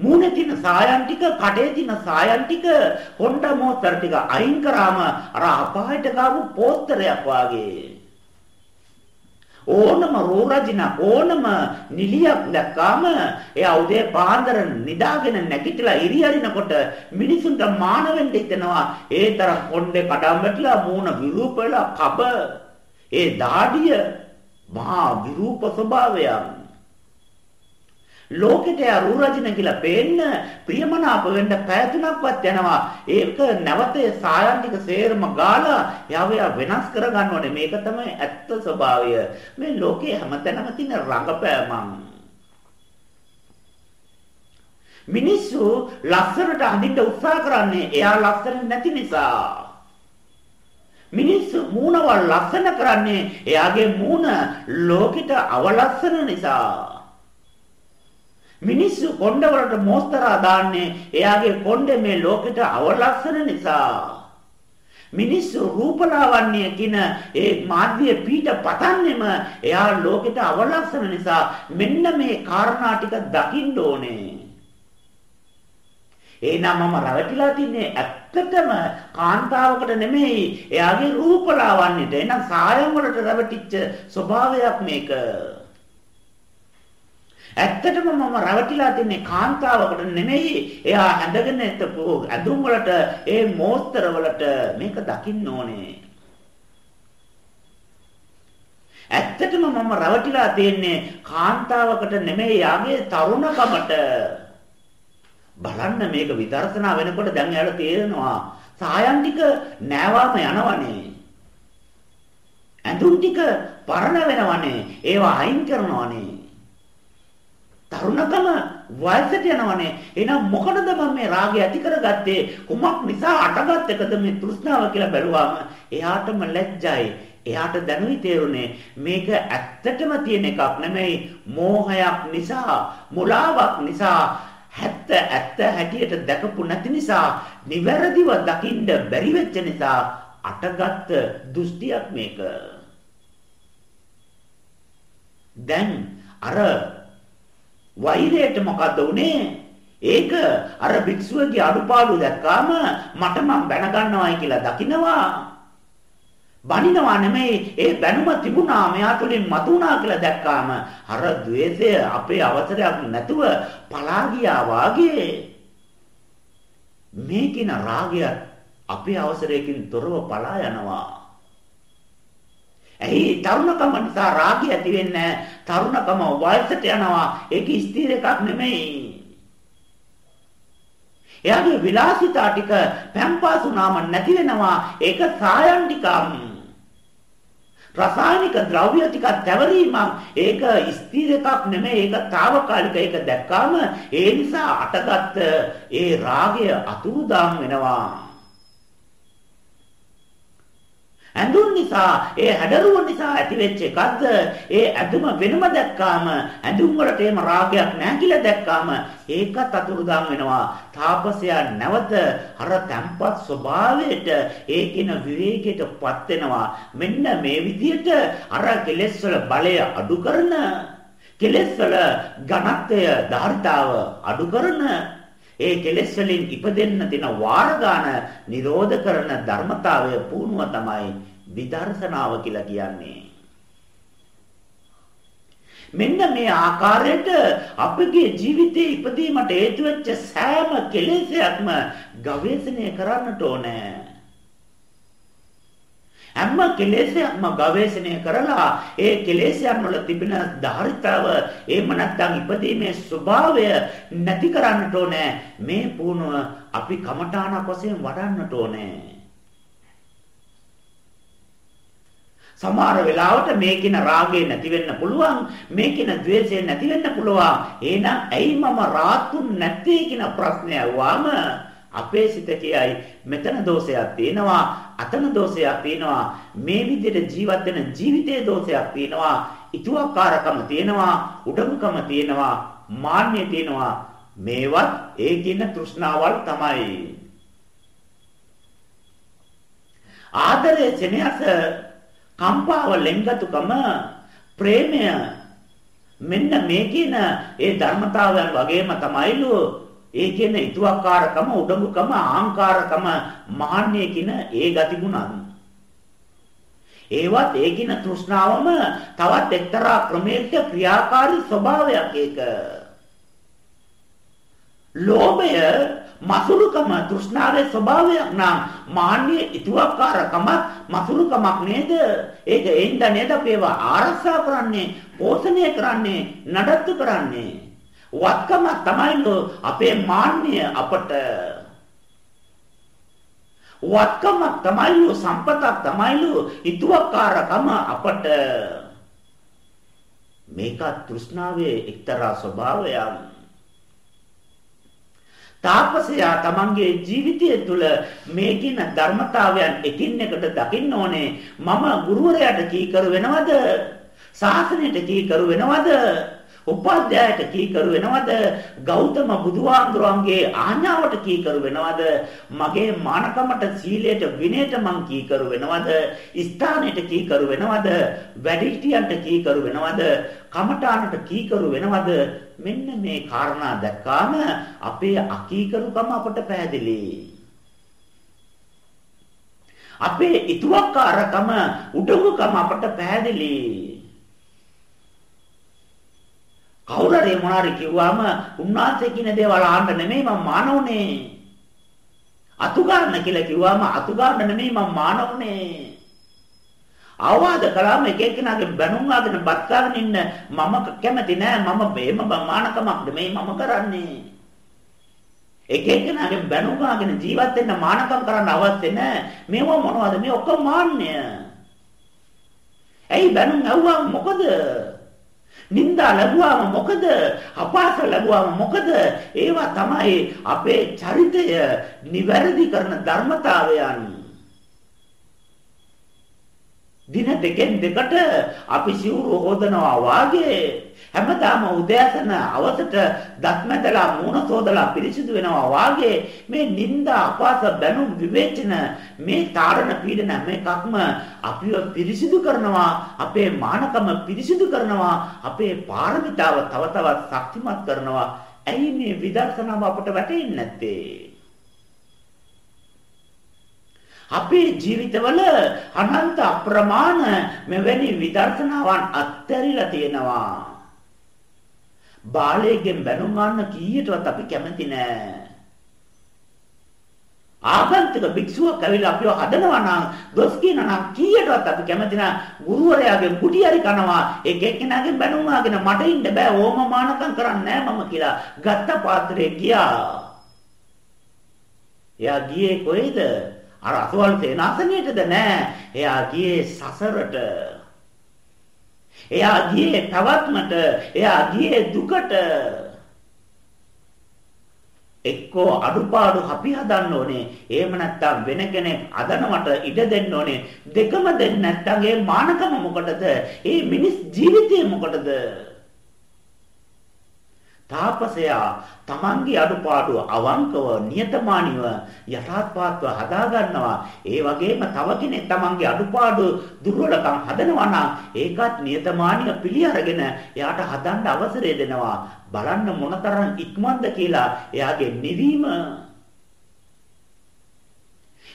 මූණේ තියෙන සායන් ටික, කටේ තියෙන සායන් ටික, හොන්ඩ මෝස්තර ටික අයින් කරාම අර අපායට ගාපු පෝස්තරයක් වාගේ. ඕනම රෝරජින ඕනම නිලියක් දැක්කාම එයා උදේ පාන්දර නිදාගෙන නැගිටලා ඉරියරිනකොට මිනිසුන්ට මාන වෙන්න හිතෙනවා. ඒ තරම් කොණ්ඩේ කඩම් වැටලා මූණ විරූප වෙලා කබ ඒ දාඩිය මහා විරූප ස්වභාවයක්. ලෝකෙට අරු රජින කියලා පේන්න ප්‍රියමනාප වෙන්න පැය තුනක්වත් යනවා. ඒක නැවතේ සායන් ටික සේරම ගාලා යව වෙනස් කරගන්න ඕනේ. මේක තමයි ඇත්ත ස්වභාවය. මේ ලෝකේ හැමතැනම තියෙන රඟපෑමක්. මිනිස්සු ලස්සනට අඳින්න උත්සාහ කරන්නේ එයා ලස්සන නැති නිසා. මිනිස්සු මූණවල් ලස්සන කරන්නේ එයාගේ මූණ ලෝකෙට අවලස්සන නිසා. මිනිස්සු කොණ්ඩ වලට මෝස්තරා දාන්නේ එයාගේ කොණ්ඩේ මේ ලෝකෙට අවලස්සන නිසා. මිනිස්සු රූපලාවන්‍ය කියන ඒ මාධ්‍ය පීඨ පතන්නෙම එයා ලෝකෙට අවලස්සන නිසා මෙන්න මේ කාරණා ටික දකින්න ඕනේ. එහෙනම් මම රැවටිලා තින්නේ ඇත්තටම කාන්තාවකට නෙමෙයි එයාගේ රූපලාවන්‍යට. එහෙනම් සායම් වලට රැවටිච්ච ස්වභාවයක් මේක. ඇත්තටම මම රැවටිලා තින්නේ කාන්තාවකට නෙමෙයි. එයා ඇඳගෙන ඉතපු ඇඳුම් වලට, ඒ මෝස්තර වලට මේක දකින්න ඕනේ. ඇත්තටම මම රැවටිලා තියෙන්නේ කාන්තාවකට නෙමෙයි යාගේ තරුණකමට. බලන්න මේක විදර්ශනා වෙනකොට දැන් යාළුවා තේරෙනවා. සායන් ටික නෑවාම යනවනේ. ඇඳුම් ටික පරණ වෙනවනේ. ඒවා අයින් කරනවනේ. තරුණකම වයසට යනවනේ. එහෙනම් මොකටද මම මේ රාගය ඇති කරගත්තේ? කුමක් නිසා අටගත් එකද මේ තෘෂ්ණාව කියලා බැලුවාම එයාටම ලැජ්ජයි. එයාට දැනුයි තේරුනේ මේක ඇත්තටම තියෙන එකක් නෙමෙයි මෝහයක් නිසා මුලාවක් නිසා ඇත්ත ඇත්ත හැටියට දැකපු නැති නිසා නිවැරදිව දකින්න බැරි වෙච්ච නිසා අටගත් දෘෂ්ටියක් මේක දැන් අර වෛරයට මොකද්ද උනේ? ඒක අර භික්ෂුවගේ අඩුපාඩු දැක්කාම මට මම බැන ගන්නවයි කියලා දකිනවා. බනිනවා නෙමෙයි ඒ බැනුම තිබුණා මෙයා තුලින් මතුණා කියලා දැක්කාම අර द्वේෂය අපේ අවසරයක් නැතුව පලා ගියා වාගේ මේකින රාගය අපේ අවසරයකින් තොරව පලා යනවා ඇයි තරුණකම නිසා රාගය ඇති වෙන්නේ තරුණකම වයසට යනවා. ඒක ස්ථිර එකක් නෙමෙයි. එයාගේ විලාසිතා ටික පැම්පාසුනාම නැති වෙනවා. ඒක සායන් ටිකක්. රසායනික ද්‍රව්‍ය ටිකක් තැවරීමක්. ඒක ස්ථිර එකක් නෙමෙයි. ඒක తాවකාලික. ඒක දැක්කාම ඒ නිසා අටගත් ඒ රාගය අතුරුදාම් වෙනවා. ඇඳුම් නිසා ඒ හැඩරුව නිසා ඇතිවෙච්ච එකක්ද? ඒ ඇඳුම වෙනම දැක්කාම ඇඳුම් වලට එහෙම රාගයක් නැහැ කියලා දැක්කාම ඒකත් අතුරුදාන් වෙනවා. තාපසයා නැවත අර තැම්පත් ස්වභාවයට ඒකින විවේකයටපත් වෙනවා. මෙන්න මේ විදිහට අර කෙලෙස් වල බලය අඩු කරන කෙලෙස් වල ඝනත්වය ධාරිතාව අඩු කරන ඒ කෙලෙස් වලින් ඉපදෙන්න තියෙන වාර ගන්න නිරෝධ කරන ධර්මතාවය පුණුව තමයි විදර්ශනාව කියලා කියන්නේ. මෙන්න මේ ආකාරයට අපගේ ජීවිතයේ ඉපදීමට හේතු වෙච්ච සෑම කෙලෙසයක්ම ගවේෂණය කරන්නට ඕනේ. හැම කෙලෙසයක්ම ගවේෂණය කරලා ඒ කෙලෙසයන් වල තිබෙන ධාරිතාව එහෙම නැත්නම් ඉපදීමේ ස්වභාවය නැති කරන්නට ඕනේ. මේ පුණුව අපි කමඨාණක් වශයෙන් වඩන්නට ඕනේ. සමහර වෙලාවට මේකින රාගය නැති වෙන්න පුළුවන් මේකින ද්වේෂය නැති වෙන්න පුළුවන්. එහෙනම් ඇයි මම රාත්තුන් නැත්තේ කියන ප්‍රශ්නය වුවාම අපේ සිත කියයි මෙතන දෝෂයක් තියෙනවා අතන දෝෂයක් තියෙනවා. මේ විදිහට ජීවත් වෙන ජීවිතයේ දෝෂයක් තියෙනවා. ඊතුවක්කාරකම තියෙනවා උඩඟුකම තියෙනවා මාන්නය තියෙනවා. මේවත් ඒ කියන තෘෂ්ණාවල් තමයි. ආදරයේ සෙනෙහස කම්පාව ලෙන්ගතුකම ප්‍රේමය. මෙන්න මේ කියන ඒ ධර්මතාවයන් වගේම තමයිලු. ඒ කියන ඊතුවක්කාරකම උඩඟුකම ආහංකාරකම මහන්නේ කියන ඒ ගතිගුණන් ඒවත් ඒ කියන තෘෂ්ණාවම තවත් එක්තරා ක්‍රමයකට ක්‍රියාකාරී ස්වභාවයක් ඒක. ලෝභය මසුරුකම තෘෂ්ණාවේ ස්වභාවයක් නම් මාන්නේ ඉතුවක්කාරකම මසුරුකමක් නේද? ඒක එන්න නේද අපි ඒවා ආරක්ෂා කරන්නේ, පෝෂණය කරන්නේ, නඩත්තු කරන්නේ. වත්කම තමයි අපේ මාන්නය අපට වත්කම තමයිලු සම්පතක් තමයිලු ඉතුවක්කාරකම අපට මේක තෘෂ්ණාවේ එක්තරා ස්වභාවයක් තාපසයා තමන්ගේ ජීවිතය තුළ මේකින ධර්මතාවයන් එකින් එකට දකින්න ඕනේ. මම ගුරුවරයාට කීකරු වෙනවද? ශාසනයට කීකරු වෙනවද? උපාධ්‍යායට කීකරු වෙනවද? ගෞතම බුදුහාඳුරන්ගේ ආඥාවට කීකරු වෙනවද? මගේ මානකමට සීලයට විනයට මං කීකරු වෙනවද? ස්ථානයට කීකරු වෙනවද? වැඩිහිටියන්ට කීකරු වෙනවද? කමඨානට කීකරු වෙනවද? මෙන්න මේ කාරණා දැක්කාම අපේ අකීකරුකම අපට පැහැදිලි. අපේ ඊතුවක්කාරකම උඩඟුකම අපට පැහැදිලි. කවුරු හරි මොනාරි කිව්වම උන්වහන්සේ කියන දේවල් ආන්න නෙමෙයි මම මානවනේ. අතු ගන්න කියලා කිව්වම අතු ගන්න නෙමෙයි මම මානවනේ. අවවාද කළාම එක එක්කෙනාගේ බැනුම් ආගෙන බත් ගන්න ඉන්න මම කැමති නෑ. මම මේම මානකමක්ද? මේ මම කරන්නේ. එක එක්කෙනාගේ බැනුම් ආගෙන ජීවත් වෙන්න මානකම් කරන්න අවශ්‍ය නෑ. මේව මොනවද? මේ ඔක්කොම මාන්නය. ඇයි බැනුම් ඇහුවා මොකද? නිന്ദා ලැබුවාම මොකද? අපාස ලැබුවාම මොකද? ඒවා තමයි අපේ චරිතය නිවැරදි කරන ධර්මතාවයන්. දින දෙකෙන් දෙකට අපි සිවුරු හොදනවා වාගේ හැමදාම උදෑසන අවසට දත්මැදලා මූණ සෝදලා පිරිසිදු වෙනවා වාගේ මේ නිന്ദා අපාස බැනුම් විවේචන මේ තාරණ පීඩන මේකක්ම අපිව පිරිසිදු කරනවා අපේ මානකම පිරිසිදු කරනවා අපේ පාරමිතාව තව තවත් ශක්තිමත් කරනවා. ඇයි මේ විදර්ශනාව අපට වැටෙන්නේ නැත්තේ? අපේ ජීවිතවල අනන්ත අප්‍රමාණ මෙවැනි විදර්ශනාවන් අත්හැරිලා තියෙනවා. බාලයෙක්ගෙන් බැනුම් ගන්න කීයටවත් අපි කැමති නෑ. ආගන්තුක භික්ෂුවක් ඇවිල්ලා අපිව හදනවා නම් දොස් කියනවා නම් කීයටවත් අපි කැමති නෑ. ගුරුවරයාගෙන් කුටි හරි කනවා. එක එක්කෙනාගෙන් බැනුම් ආගෙන මට ඉන්න බෑ. ඕම මානකම් කරන්නේ නෑ මම කියලා. ගත්ත පාත්‍රේ ගියා. එයා ගියේ කොහෙද? අර අසවල් සේනාසනයේටද නෑ. එයා ගියේ සසරට. එයා ගියේ පැවැත්මට, එයා ගියේ දුකට. එක්කෝ අඩුපාඩු අපි හදන්න ඕනේ. එහෙම නැත්නම් වෙන කෙනෙක් අදනවට ඉඩ දෙන්න ඕනේ. දෙකම දෙන්න නැත්නම් ඒ මානකම මොකටද? ඒ මිනිස් ජීවිතේ මොකටද? තාපසයා තමන්ගේ අඩුපාඩු අවංකව නියතමානීව යථාර්ථපාත්ව හදා ගන්නවා ඒ වගේම තව කෙනෙක් තමන්ගේ අඩුපාඩු දුර්වලකම් හදනවා නම් ඒකත් නියතමානීව පිළි අරගෙන එයාට හදන්න අවසරය දෙනවා. බලන්න මොනතරම් ඉක්මනද කියලා එයාගේ නිවීම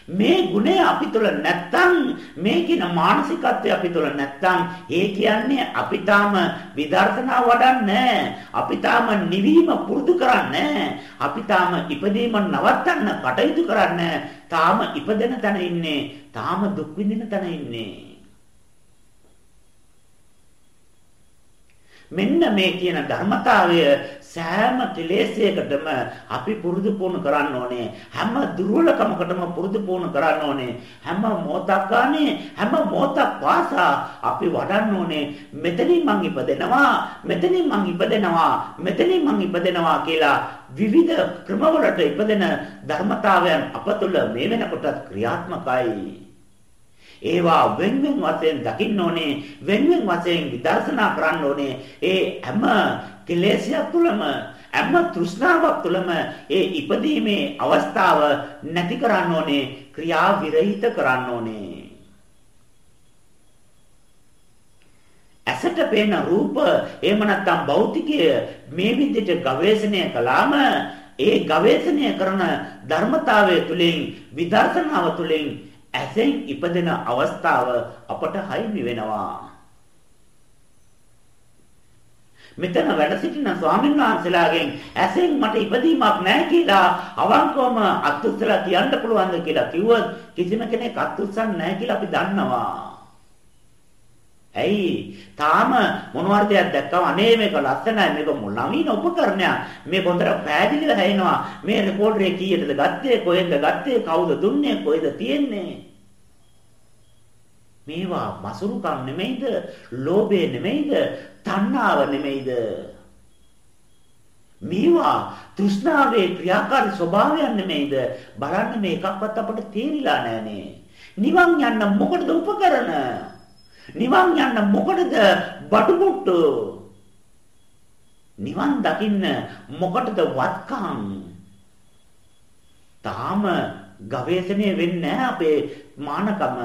මේ ගුණය අපි තුල නැත්තම් මේ කියන මානසිකත්වය අපි තුල නැත්තම් ඒ කියන්නේ අපි තාම විදර්ශනා වඩන්නේ අපි තාම නිවීම පුරුදු කරන්නේ අපි තාම ඉපදීම නවත්තන්න කටයුතු කරන්නේ තාම ඉපදෙන තැන ඉන්නේ තාම දුක් විඳින තැන ඉන්නේ. මෙන්න මේ කියන ධර්මතාවය සෑම කෙලෙසයකටම අපි පුරුදු පුහුණු කරන්න ඕනේ. හැම දුර්වලකමකටම පුරුදු පුහුණු කරන්න ඕනේ. හැම මොහොතක් ගානේ හැම මොහොතක් වාසා අපි වඩන්න ඕනේ. මෙතනින් මං ඉපදෙනවා මෙතනින් මං ඉපදෙනවා මෙතනින් මං ඉපදෙනවා කියලා විවිධ ක්‍රමවලට ඉපදෙන ධර්මතාවයන් අප තුළ මේ වෙනකොට ක්‍රියාත්මකයි. ඒවා වෙන වෙන වශයෙන් දකින්න ඕනේ වෙන වෙන වශයෙන් විදර්ශනා කරන්න ඕනේ. ඒ හැම කෙලෙසයක් තුළම හැම තෘෂ්ණාවක් තුළම ඒ ඉපදීමේ අවස්ථාව නැති කරන්න ඕනේ ක්‍රියා විරහිත කරන්න ඕනේ. ඇසට පේන රූප එහෙම නැත්නම් භෞතිකය මේ විදිහට ගවේෂණය කළාම ඒ ගවේෂණය කරන ධර්මතාවය තුළින් විදර්ශනාව තුළින් ඇසෙන් ඉපදෙන අවස්ථාව අපට හයිමි වෙනවා. මෙතන වැඩ සිටින ස්වාමීන් වහන්සේලාගෙන් ඇසෙන් මට ඉපදීමක් නැහැ කියලා අවංකවම අත්උස්සලා කියන්න පුළුවන්ද කියලා කිව්වොත් කිසිම කෙනෙක් අත්උස්සන්නේ නැහැ කියලා අපි දන්නවා. ඇයි? තාම මොනවාරි දෙයක් දැක්කම අනේ මේක ලස්සනයි මේක නවීන උපකරණයක්. මේ හොඳට පැහැදිලිව හැිනවා. මේ රෙකෝඩරේ කීයටද ගත්තේ? කොහෙන්ද ගත්තේ? කවුද දුන්නේ? කොහෙද තියෙන්නේ? මේවා මසුරුකම් නෙමෙයිද? ලෝභය නෙමෙයිද? තණ්හාව නෙමෙයිද? මේවා තෘෂ්ණාවේ ක්‍රියාකාරී ස්වභාවයන් නෙමෙයිද? බලන්න මේකක්වත් අපට තේරිලා නැහනේ. නිවන් යන්න මොකටද උපකරණ? නිවන් යන්න මොකටද බටුමුට්ටු? නිවන් දකින්න මොකටද වත්කම්? තාම ගවේෂණය වෙන්නේ අපේ මානකම.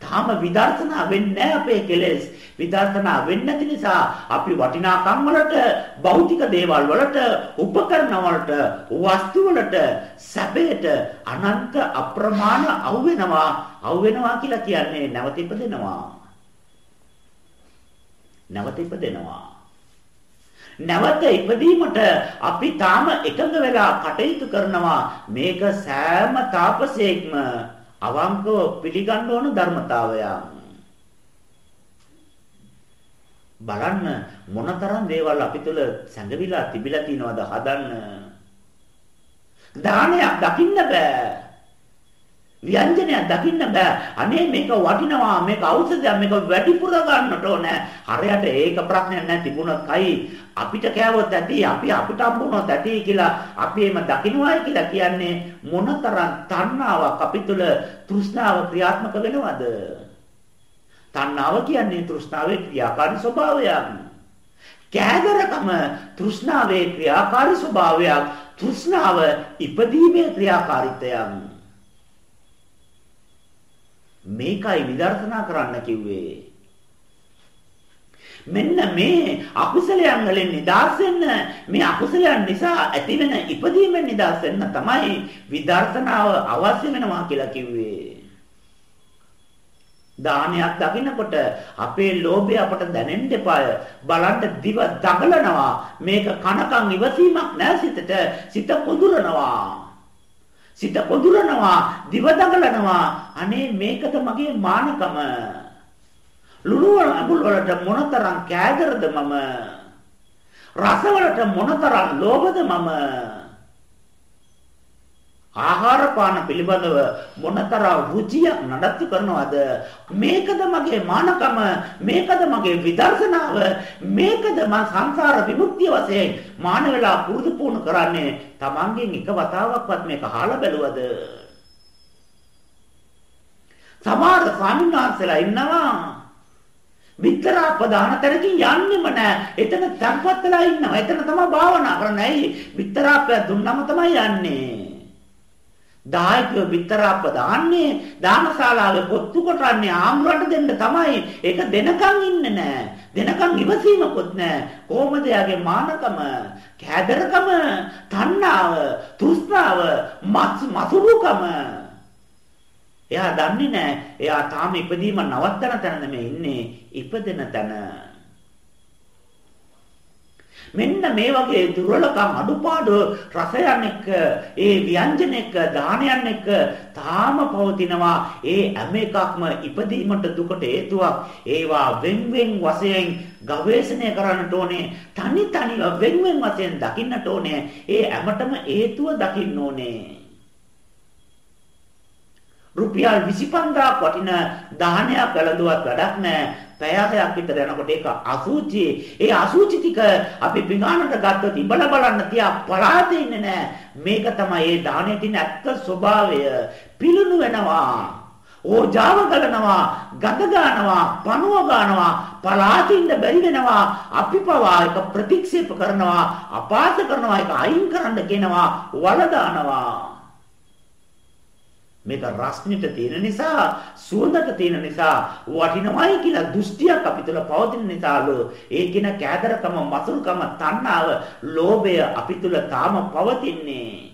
තාම විදර්ශනා වෙන්නේ අපේ කෙලෙස්. විදර්ශනා වෙන්නේ නැති නිසා අපි වටිනාකම් වලට, භෞතික දේවල් වලට, උපකරණ වලට, වස්තු වලට, සැපයට අනන්ත අප්‍රමාණ අවුවෙනවා. අවුවෙනවා කියලා කියන්නේ නැවත ඉපදෙනවා. නැවත ඉපදෙනවා. නැවත ඉපදීමට අපි තාම එකඟ වෙලා කටයුතු කරනවා මේක සෑම තාපසයෙක්ම අවංකව පිළිගන්න ඕන ධර්මතාවයක්. බලන්න මොනතරම් දේවල් අපි තුල සැඟවිලා තිබිලා තියෙනවද හදන්න. දානයක් දකින්න බෑ. ව්‍යංජනයක් දකින්න බෑ. අනේ මේක වටිනවා මේක ඖෂධයක් මේක වැඩිපුර ගන්නට ඕනේ. හරයට ඒක ප්‍රශ්නයක් නැහැ තිබුණත් කයි අපිට කෑවොත් ඇති අපි අපිට හම්බුනොත් ඇති කියලා අපි එම දකින්නවායි කියලා කියන්නේ මොනතරම් තණ්හාවක් අපි තුල තෘෂ්ණාව ක්‍රියාත්මක වෙනවද? තණ්හාව කියන්නේ තෘෂ්ණාවේ ක්‍රියාකාරී ස්වභාවයක්. කෑදරකම තෘෂ්ණාවේ ක්‍රියාකාරී ස්වභාවයක්. තෘෂ්ණාව ඉපදීමේ ක්‍රියාකාරීත්වයක්. මේකයි විදර්ශනා කරන්න කිව්වේ. මෙන්න මේ අකුසලයන් වලින් නිදහස් වෙන්න මේ අකුසලයන් නිසා ඇතිවෙන ඉපදීමෙන් නිදහස් වෙන්න තමයි විදර්ශනාව අවශ්‍ය වෙනවා කියලා කිව්වේ. දානයක් දකින්නකොට අපේ ලෝභය අපට දැනෙන්න එපාය. බලන්න දිව දඟලනවා. මේක කනකන් ඉවසීමක් නැහැ සිතට. සිත කොඳුරනවා. සිත පොදුරනවා, දිව දඟලනවා. අනේ මේකද මගේ මානකම. ලුණු අඹුල් වලට මොනතරම් කෑදරද මම. රස වලට මොනතරම් ලෝභද මම. ආහාර පාන පිළිබඳව මොනතරම් රුචියක් නඩත්තු කරනවද මේකද මගේ මානකම මේකද මගේ විදර්ශනාව මේකද මා සංසාර විමුක්තිය වශයෙන් මාන වෙලා පුරුදු පුහුණු කරන්නේ Tamangen එක වතාවක්වත් මේක අහලා බැලුවද සමහර ස්වාමීන් වහන්සේලා ඉන්නවා විතර ප්‍රධාන තැනකින් යන්නෙම නෑ. එතන තැම්පත් වෙලා ඉන්නවා. එතන තමයි භාවනා කරන්නේ. ඇයි? විතරක් දුන්නම තමයි යන්නේ. දායකයෝ විතර අප දාන්නේ දානශාලාවේ පොත්තු කොටන්නේ ආම්රට දෙන්න තමයි. ඒක දෙනකන් ඉන්නේ නෑ. දෙනකන් ඉවසීමකුත් නෑ. කොහොමද යාගේ මානකම, කෑදරකම, තණ්හාව, තෘෂ්ණාව, මසුරුකම. එයා දන්නේ නෑ. එයා තාම ඉපදීම නවත්තන තැන නෙමෙයි ඉන්නේ. ඉපදෙන තැන. මෙන්න මේ වගේ දුර්වලකම් අඩුපාඩු රසයන් එක්ක ඒ ව්‍යංජන එක්ක දානයන් එක්ක තාම පවතිනවා. ඒ හැම එකක්ම ඉපදීමට දුකට හේතුවක්. ඒවා වෙන් වෙන් වශයෙන් ගවේෂණය කරන්නට ඕනේ. තනි තනිව වෙන් වෙන් වශයෙන් දකින්නට ඕනේ. ඒ හැමතෙම හේතුව දකින්න ඕනේ. රුපියල් 25000ක් වටින දාහනයක් වැළඳුවත් වැඩක් නැහැ. පැයයක් විතර යනකොට ඒක අසුචි. ඒ අසුචි ටික අපි පිඟානට ගත්තොත් ඉබල බලන්න තියා පලාතේ ඉන්නේ නැහැ. මේක තමයි ඒ දාහනේ තියෙන ඇත්ත ස්වභාවය. පිලුණු වෙනවා. ඕජාව ගලනවා, ගඳ ගන්නවා, පණුව ගන්නවා, පලාතින්න බැරි වෙනවා. අපි පවා ඒක ප්‍රතික්ෂේප කරනවා, අපාස කරනවා, ඒක අයින් කරන්න කියනවා, වල දානවා. මේක රස්නෙට තියෙන නිසා සුවඳට තියෙන නිසා වටිනවයි කියලා දෘෂ්ටියක් අපි තුළ පවතින නිසාලු ඒ කියන කෑදරකම මසුරුකම තණ්හාව ලෝභය අපි තුළ තාම පවතින්නේ.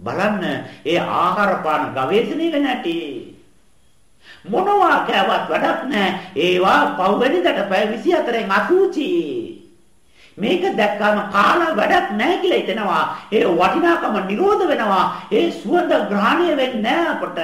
බලන්න ඒ ආහාර පාන ගවේෂණය වෙන හැටි. මොනවා කෑවත් වැඩක් නැහැ. ඒවා පව් වෙනිදට පැය 24න් අසුචි. මේක දැක්කම කාලා වැඩක් නැහැ කියලා හිතෙනවා. ඒ වටිනාකම නිරෝධ වෙනවා. ඒ සුවඳ ග්‍රහණය වෙන්නේ අපට.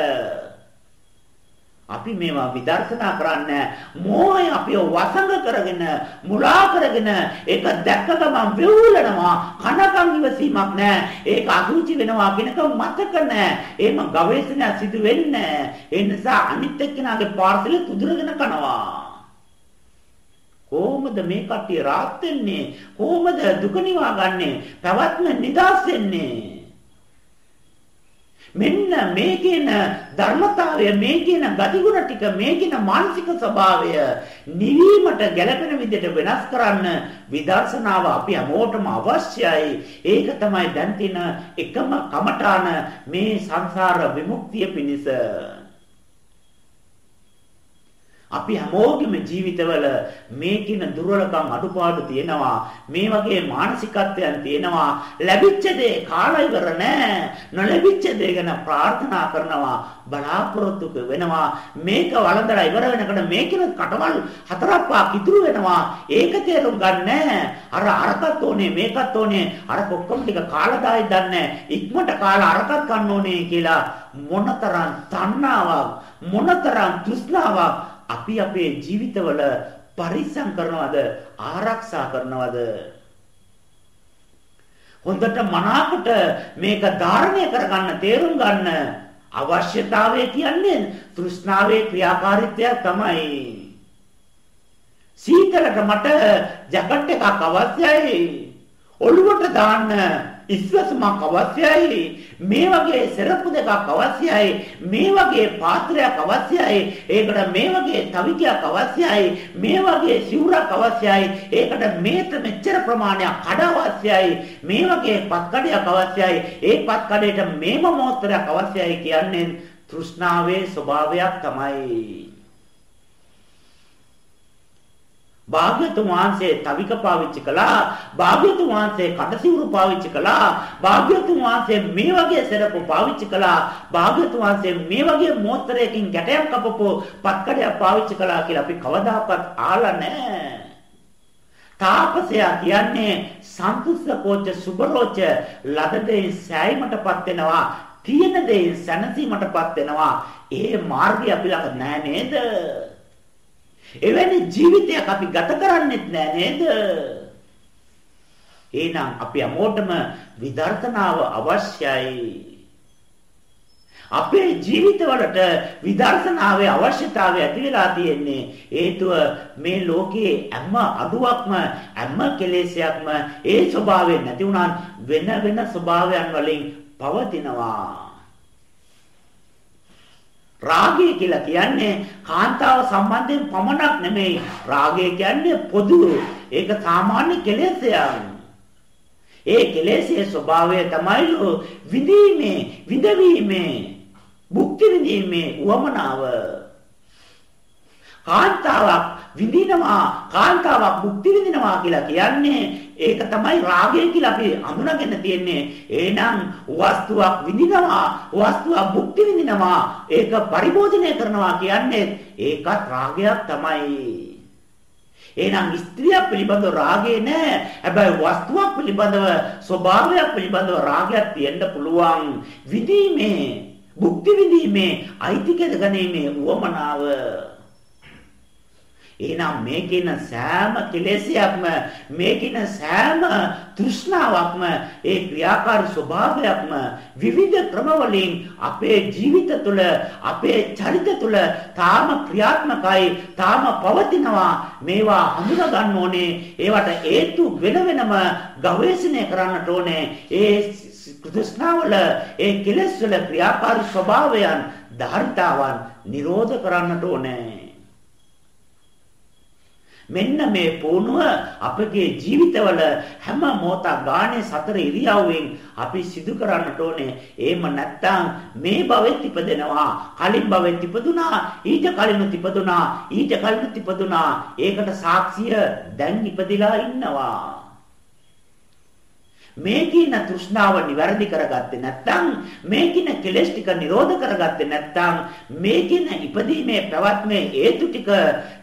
අපි මේවා විදර්ශනා කරන්නේ මෝහය අපිව වසඟ කරගෙන මුලා කරගෙන ඒක දැක්ක ගමන් වෙවුලනවා කනකම් ඉවසීමක් නැහැ ඒක අසුචි වෙනවා කියනක මතක නැහැ එහෙම ගවේෂණය සිදු වෙන්නේ ඒ නිසා අනිත් එක්කෙනාගේ පාර්සලෙ තුදුරගෙන කනවා කොහොමද මේ කට්ටිය rahat වෙන්නේ? කොහොමද දුක නිවා ගන්නෙ? පැවැත්ම නිදාස් වෙන්නේ? මෙන්න මේ කියන ධර්මතාවය මේ කියන ගතිගුණ ටික මේ කියන මානසික ස්වභාවය නිවීමට ගැළපෙන විදිහට වෙනස් කරන්න විදර්ශනාව අපි හැමෝටම අවශ්‍යයි ඒක තමයි දැන් තියෙන එකම කමඨාන මේ සංසාර විමුක්තිය පිණිස අපි හැමෝගෙම ජීවිතවල මේ කින දුර්වලකම් අඩුපාඩු තියෙනවා. මේ වගේ මානසිකත්වයන් තියෙනවා. ලැබිච්ච දේ කාලා ඉවර නෑ. නොලැබිච්ච දේ ගැන ප්‍රාර්ථනා කරනවා. බලාපොරොත්තු වෙනවා. මේක වළඳලා ඉවර වෙනකොට මේ කින කටවල් හතරක් පහක් ඉතුරු වෙනවා. ඒක තේරුම් ගන්නෑ. අර අරකට ඕනේ මේකත් ඕනේ. අර කොක්කම ටික කාලා දායි දන්නේ ඉක්මනට කාලා අරකට ගන්න ඕනේ කියලා මොනතරම් තණ්හාවක් මොනතරම් තෘෂ්ණාවක් අපි අපේ ජීවිතවල පරිස්සම් කරනවද? ආරක්ෂා කරනවද? හොඳට මනාකොට මේක ධාරණය කරගන්න තේරුම් ගන්න අවශ්‍යතාවය කියන්නේ තෘෂ්ණාවේ ක්‍රියාකාරීත්වය තමයි. සීතලට මට ජැකට් එකක් අවශ්‍යයි. ඔළුවට දාන්න ඉස්වසමක් අවශ්‍යයි. මේ වගේ සරප්පු දෙකක් අවශ්‍යයි. මේ වගේ පාත්‍රයක් අවශ්‍යයි. ඒකට මේ වගේ තවිකයක් අවශ්‍යයි. මේ වගේ සිවුරක් අවශ්‍යයි. ඒකට මේත මෙච්චර ප්‍රමාණයක් කඩ අවශ්‍යයි. මේ වගේ පත්කඩයක් අවශ්‍යයි. ඒ පත්කඩේට මේම මොහොතරයක් අවශ්‍යයි කියන්නේ තෘෂ්ණාවේ ස්වභාවයක් තමයි. භාග්‍යතුන් වහන්සේ තවික පාවිච්චි කළා භාග්‍යතුන් වහන්සේ කටසිවුරු පාවිච්චි කළා භාග්‍යතුන් වහන්සේ මේ වගේ සරපු පාවිච්චි කළා භාග්‍යතුන් වහන්සේ මේ වගේ මෝස්තරයකින් ගැටයක් කපපු පත්කඩයක් පාවිච්චි කළා කියලා අපි කවදාකවත් අහලා නැහැ. තාපසයා කියන්නේ සන්තුෂ්ඨ කෝච සුබරෝච ලදදේ සෑයීමටපත් වෙනවා තියෙන දේ සැනසීමටපත් වෙනවා. ඒ මාර්ගය අපි ළඟ නැහැ නේද? එවැනි ජීවිතයක් අපි ගත කරන්නේත් නෑ නේද? එහෙනම් අපි හැමෝටම විදර්ශනාව අවශ්‍යයි. අපේ ජීවිතවලට විදර්ශනාවේ අවශ්‍යතාවය ඇති වෙලා තියෙන්නේ හේතුව මේ ලෝකයේ හැම අඩුවක්ම හැම කෙලෙසයක්ම ඒ ස්වභාවයෙන් නැති වුණාන් වෙන වෙන ස්වභාවයන් වලින් පවතිනවා රාගය කියලා කියන්නේ කාන්තාව සම්බන්ධයෙන් පමණක් නෙමෙයි. රාගය කියන්නේ පොදු. ඒක සාමාන්‍ය කෙලෙසයක්. ඒ කෙලෙසේ ස්වභාවය තමයි විඳීමේ, විඳවීමේ, භුක්ති විඳීමේ උවමනාව. කාන්තාවක් විඳිනවා කාන්තාවක් භුක්ති විඳිනවා කියලා කියන්නේ ඒක තමයි රාගය කියලා අපි අඳුනගෙන තියෙන්නේ එහෙනම් වස්තුවක් විඳිනවා වස්තුවක් භුක්ති විඳිනවා ඒක පරිභෝජනය කරනවා කියන්නේ ඒකත් රාගයක් තමයි එහෙනම් ස්ත්‍රිය පිළිබඳව රාගේ නැහැ. හැබැයි වස්තුවක් පිළිබඳව ස්වභාවයක් පිළිබඳව රාගයක් තියෙන්න පුළුවන්. විදීමේ, භුක්ති විඳීමේ, අයිතිකද ගැනීමේ උවමනාව එහෙනම් මේකින සෑම කෙලෙසයක්ම මේකින සෑම තෘෂ්ණාවක්ම ඒ ක්‍රියාකාරී ස්වභාවයක්ම විවිධ ක්‍රමවලින් අපේ ජීවිත තුළ අපේ චරිත තුළ තාම ක්‍රියාත්මකයි තාම පවතිනවා මේවා හඳුනා ගන්න ඕනේ. ඒවට හේතු වෙන වෙනම ගවේෂණය කරන්නට ඕනේ. ඒ තෘෂ්ණාවල ඒ කෙලෙස් වල ක්‍රියාකාරී ස්වභාවයන් ධාරිතාවන් නිරෝධ කරන්නට ඕනේ. මෙන්න මේ පුණුව අපගේ ජීවිතවල හැම මොහොතක් ගානේ සතර ඉරියව්වෙන් අපි සිදු කරන්නට ඕනේ. එහෙම නැත්නම් මේ භවෙත් ඉපදෙනවා. කලින් භවෙත් ඉපදුනා. ඊට කලිනුත් ඉපදුනා. ඊට කලිනුත් ඉපදුනා. ඒකට සාක්ෂිය දැන් ඉපදිලා ඉන්නවා. මේ කියන තෘෂ්ණාව නිවැරදි කරගත්තේ නැත්නම් මේ කියන කෙලෙස් ටික නිරෝධ කරගත්තේ නැත්නම් මේ කියන ඉපදීමේ පැවැත්මේ හේතු ටික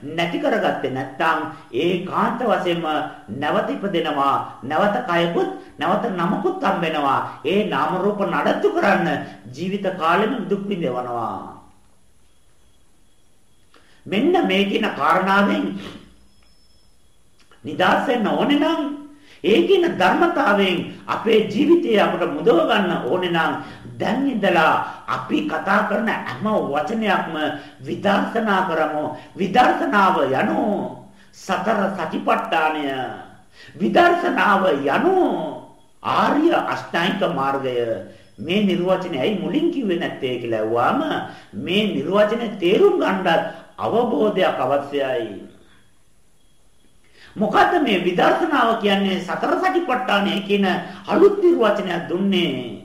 නැති කරගත්තේ නැත්නම් ඒකාන්ත වශයෙන්ම නැවත ඉපදෙනවා නැවත කයකුත් නැවත නමකුත් හම්බෙනවා ඒ නාම රූප නඩත්තු කරන්න ජීවිත කාලෙම දුක් විඳවනවා. මෙන්න මේ කියන කාරණාවෙන් නිදාස් වෙන්න ඕනේ නම් ඒකින ධර්මතාවයෙන් අපේ ජීවිතය අපට මුදව ගන්න ඕනේ නම් දැන් ඉඳලා අපි කතා කරන හැම වචනයක්ම විදර්ශනා කරමු. විදර්ශනාව යනු සතර සතිපට්ඨානය. විදර්ශනාව යනු ආර්ය අෂ්ටාංගික මාර්ගය. මේ නිර්වචනය ඇයි මුලින් කිව්වේ නැත්තේ කියලා ඇහුවාම මේ නිර්වචනේ තේරුම් ගන්නත් අවබෝධයක් අවශ්‍යයි. මොකද්ද මේ විදර්ශනාව කියන්නේ සතර සතිපට්ඨානය කියන අලුත් නිර්වචනයක් දුන්නේ.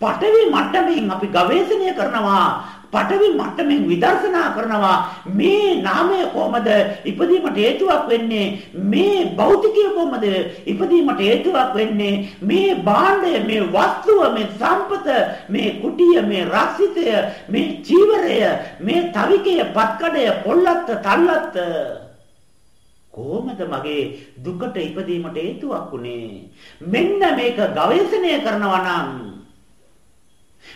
පඨවි මට්ටමින් අපි ගවේෂණය කරනවා. පඨවි මට්ටමින් විදර්ශනා කරනවා. මේ නාමය කොහමද ඉපදීමට හේතුවක් වෙන්නේ? මේ භෞතිකය කොහමද ඉපදීමට හේතුවක් වෙන්නේ? මේ භාණ්ඩය, මේ වස්තුව, මේ සම්පත, මේ කුටිය, මේ රක්සිතය, මේ චීවරය, මේ තවිකය, පත්කඩය, පොල්ලත්ත, තල්ලත්ත කොහොමද මගේ දුකට ඉපදීමට හේතුවක් උනේ මෙන්න මේක ගවේෂණය කරනවා නම්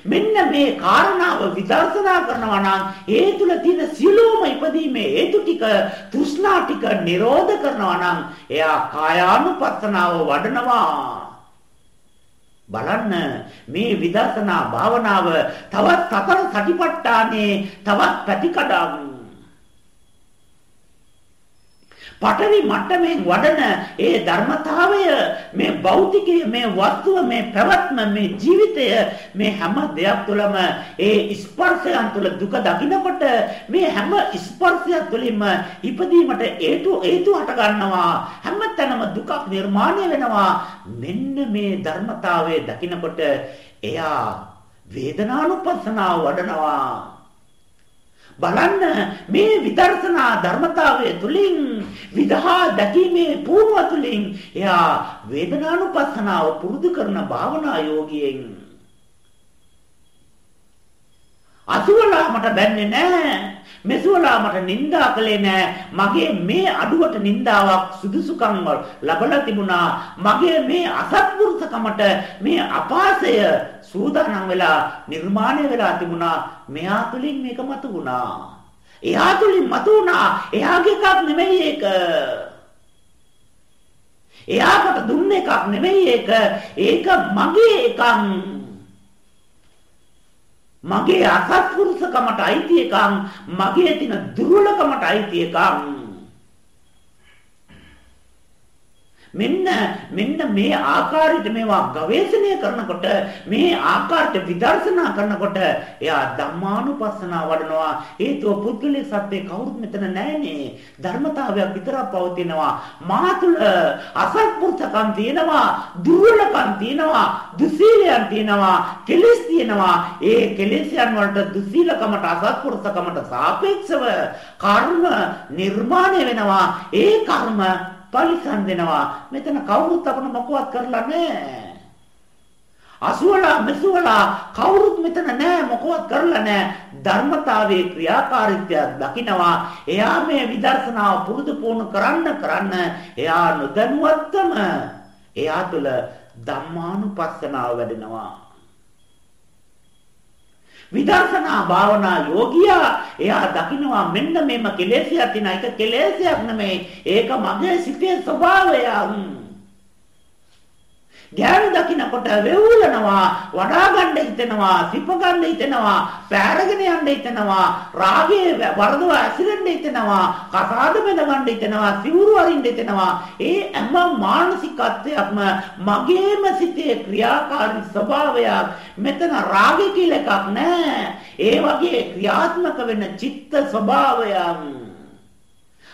මෙන්න මේ කාරණාව විදර්ශනා කරනවා නම් ඒ තුල තියෙන සියලුම ඉපදීමේ හේතු ටික තෘෂ්ණා ටික නිරෝධ කරනවා නම් එයා කායානුපස්සනාව වඩනවා. බලන්න මේ විදර්ශනා භාවනාව තවත් සතර සටිපට්ඨානේ තවත් පැතිකඩම් පඨවි මට්ටමින් වඩන ඒ ධර්මතාවය මේ භෞතිකය මේ වස්තුව මේ පැවැත්ම මේ ජීවිතය මේ හැම දෙයක් තුළම ඒ ස්පර්ශයන් තුළ දුක දකිනකොට මේ හැම ස්පර්ශයක් තුළින්ම ඉපදීමට හේතු හේතු හට ගන්නවා. හැමතැනම දුකක් නිර්මාණය වෙනවා. මෙන්න මේ ධර්මතාවය දකිනකොට එයා වේදනානුපස්සනාව වඩනවා. බලන්න මේ විදර්ශනා ධර්මතාවය තුලින් විදහා දැකීමේ පූර්ව තුලින් එයා වේදනානුපස්සනාව පුරුදු කරන භාවනා යෝගියෙන්. අසුවලා මට බැන්නේ නැහැ මෙසුවලා මට නිඳා කළේ නෑ. මගේ මේ අඩුවට නිඳාවක් සුදුසුකම් ලබලා තිබුණා. මගේ මේ අසත්පුරුෂකමට මේ අපාසය සූදානම් වෙලා නිර්මාණය වෙලා තිබුණා. මෙයා තුලින් මේක මතු වුණා එයා තුලින් මතු වුණා එයාගේ එකක් නෙමෙයි ඒක. එයාකට දුන්න එකක් නෙමෙයි ඒක. ඒක මගේ එකක්. මගේ අසත්පුරුෂකමට අයිති එකක් මගේ තියෙන දුර්වලකමට අයිති එකක්. මෙන්න මෙන්න මේ ආකාරයට මේවා ගවේෂණය කරනකොට මේ ආකාරයට විදර්ශනා කරනකොට එයා ධම්මානුපස්සනා වඩනවා. හේතුව පුද්ගලික සත්‍ය කවුරුත් මෙතන නැහැනේ. ධර්මතාවයක් විතරක් පවතිනවා. මා තුළ අසත්පුරුෂකම් තියෙනවා දුර්වලකම් තියෙනවා දුසීලයන් තියෙනවා කෙලෙස් තියෙනවා. ඒ කෙලෙස්යන් වලට දුසීලකමට අසත්පුරුෂකමට සාපේක්ෂව කර්ම නිර්මාණය වෙනවා. ඒ කර්ම පරිසම් දෙනවා. මෙතන කවුරුත් අපන මොකවත් කරලා නැහැ. අසුවලා මෙසුවලා කවුරුත් මෙතන නැහැ මොකවත් කරලා නැහැ. ධර්මතාවයේ ක්‍රියාකාරීත්වය දකිනවා. එයා මේ විදර්ශනාව පුරුදු පුහුණු කරන්න කරන්න එයා නොදැනුවත්වම එයා තුළ ධම්මානුපස්සනාව වැඩෙනවා. විදර්ශනා භාවනා යෝගියා. එයා දකිනවා මෙන්න මේම කෙලෙසියක් තියෙන එක කෙලෙසියක් නෙමෙයි. ඒක මගේ සිතේ ස්වභාවය ගෑනු දකින්නකොට වෙවුලනවා වඩා ගන්න හිතෙනවා සිප ගන්න හිතෙනවා පෑරගෙන යන්න හිතෙනවා රාගයේ වරදව ඇසිරෙන්න හිතෙනවා කසාද බඳ ගන්න හිතෙනවා සිවුරු අරින්න හිතෙනවා. ඒ හැම මානසිකත්වයක්ම මගේම සිතේ ක්‍රියාකාරී ස්වභාවයක්. මෙතන රාගය කියලා එකක් නැහැ ඒ වගේ ක්‍රියාත්මක වෙන චිත්ත ස්වභාවයක්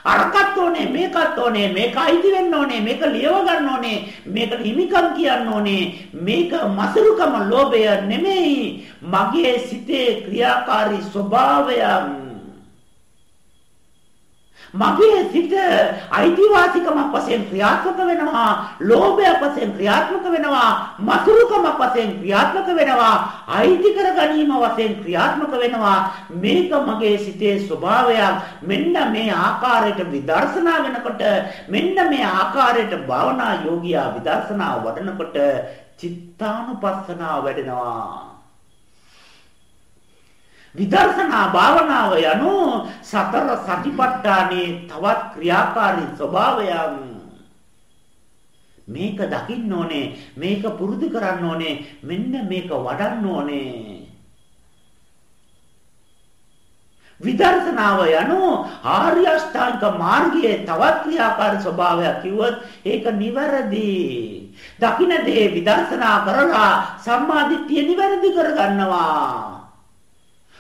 අරකට ඕනේ මේකත් ඕනේ මේක අයිති වෙන්න ඕනේ මේක ලියව ගන්න ඕනේ මේකට හිමිකම් කියන්න ඕනේ මේක මසරුකම ලෝභය නෙමෙයි. මගේ සිතේ ක්‍රියාකාරී ස්වභාවයන් මගේ සිත අයිතිවාසිකමක් වශයෙන් ක්‍රියාත්මක වෙනවා ලෝභයක් වශයෙන් ක්‍රියාත්මක වෙනවා මසුරුකමක් වශයෙන් ක්‍රියාත්මක වෙනවා අයිති කර ගැනීම වශයෙන් ක්‍රියාත්මක වෙනවා. මේක මගේ සිතේ ස්වභාවයක්. මෙන්න මේ ආකාරයට විදර්ශනා වෙනකොට මෙන්න මේ ආකාරයට භාවනා යෝගියා විදර්ශනා වඩනකොට චිත්තානුපස්සනාව වැඩෙනවා. විදර්ශනා භාවනාව යනු සතර සතිපට්ඨානේ තවත් ක්‍රියාකාරී ස්වභාවයන්. මේක දකින්න ඕනේ මේක පුරුදු කරන්න ඕනේ මෙන්න මේක වඩන්න ඕනේ. විදර්ශනාව යනු ආර්ය අෂ්ටාංග මාර්ගයේ තවත් ක්‍රියාකාරී ස්වභාවයක් කිව්වොත් ඒක නිවැරදි. දකින්න දේ විදර්ශනා කරලා සම්මාදිට්ඨිය නිවැරදි කරගන්නවා.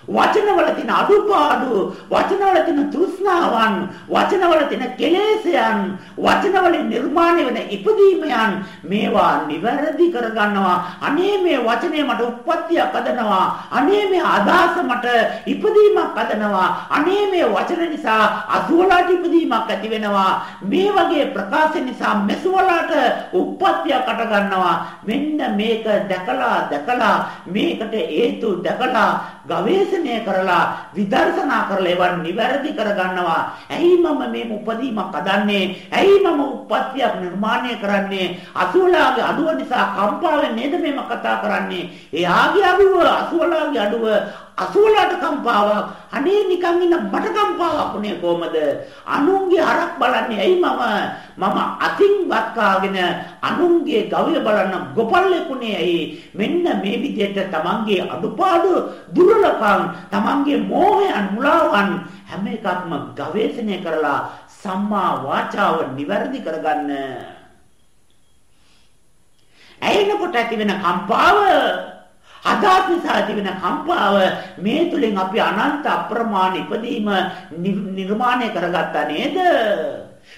වචනවල තියෙන අඩුපාඩු වචනවල තියෙන තෘෂ්ණාවන් වචනවල තියෙන කෙලෙසයන් වචනවලින් නිර්මාණය වෙන ඉපදීමයන් මේවා නිවැරදි කරගන්නවා. අනේ මේ වචනේ මට උප්පත්තියක් හදනවා. අනේ මේ අදහස මට ඉපදීමක් හදනවා. අනේ මේ වචන නිසා අසුවලාට ඉපදීමක් ඇති වෙනවා. මේ වගේ ප්‍රකාශ නිසා මෙසුවලාට උප්පත්තියක් අට ගන්නවා මෙන්න මේක දැකලා දැකලා මේකට හේතු දැකලා ගවේෂණය කරලා විදර්ශනා කරලා ඒවා නිවැරදි කරගන්නවා. ඇයි මම මේ උපදීමක් හදන්නේ? ඇයි මම උප්පත්තියක් නිර්මාණය කරන්නේ? අසුවලාගේ අඩුව නිසා කම්පාවෙන් නේද මේම කතා කරන්නේ? එයාගේ අඩුව අසුවලාගේ අඩුව අසුවලට කම්පාවක් අනේ නිකන් ඉන්න මට කම්පාවක් උනේ කොහමද? අනුන්ගේ හරක් බලන්නේ ඇයි මම? මම අතින් වත් කාගෙන අනුන්ගේ ගවය බලන්න ගොපල්ලෙකුනේ ඇයි? මෙන්න මේ විදිහට තමන්ගේ අඩුපාඩු දුර්වලකම් තමන්ගේ මෝහයන් මුලාවන් හැම එකක්ම ගවේෂණය කරලා සම්මා වාචාව નિවැරදි කරගන්න. ඇයෙනකොට ඇතිවෙන කම්පාව අදාත් නිසා ඇතිවෙන කම්පාව මේ තුලින් අපි අනන්ත අප්‍රමාණ ඉපදීම නිර්මාණය කරගත්තා නේද?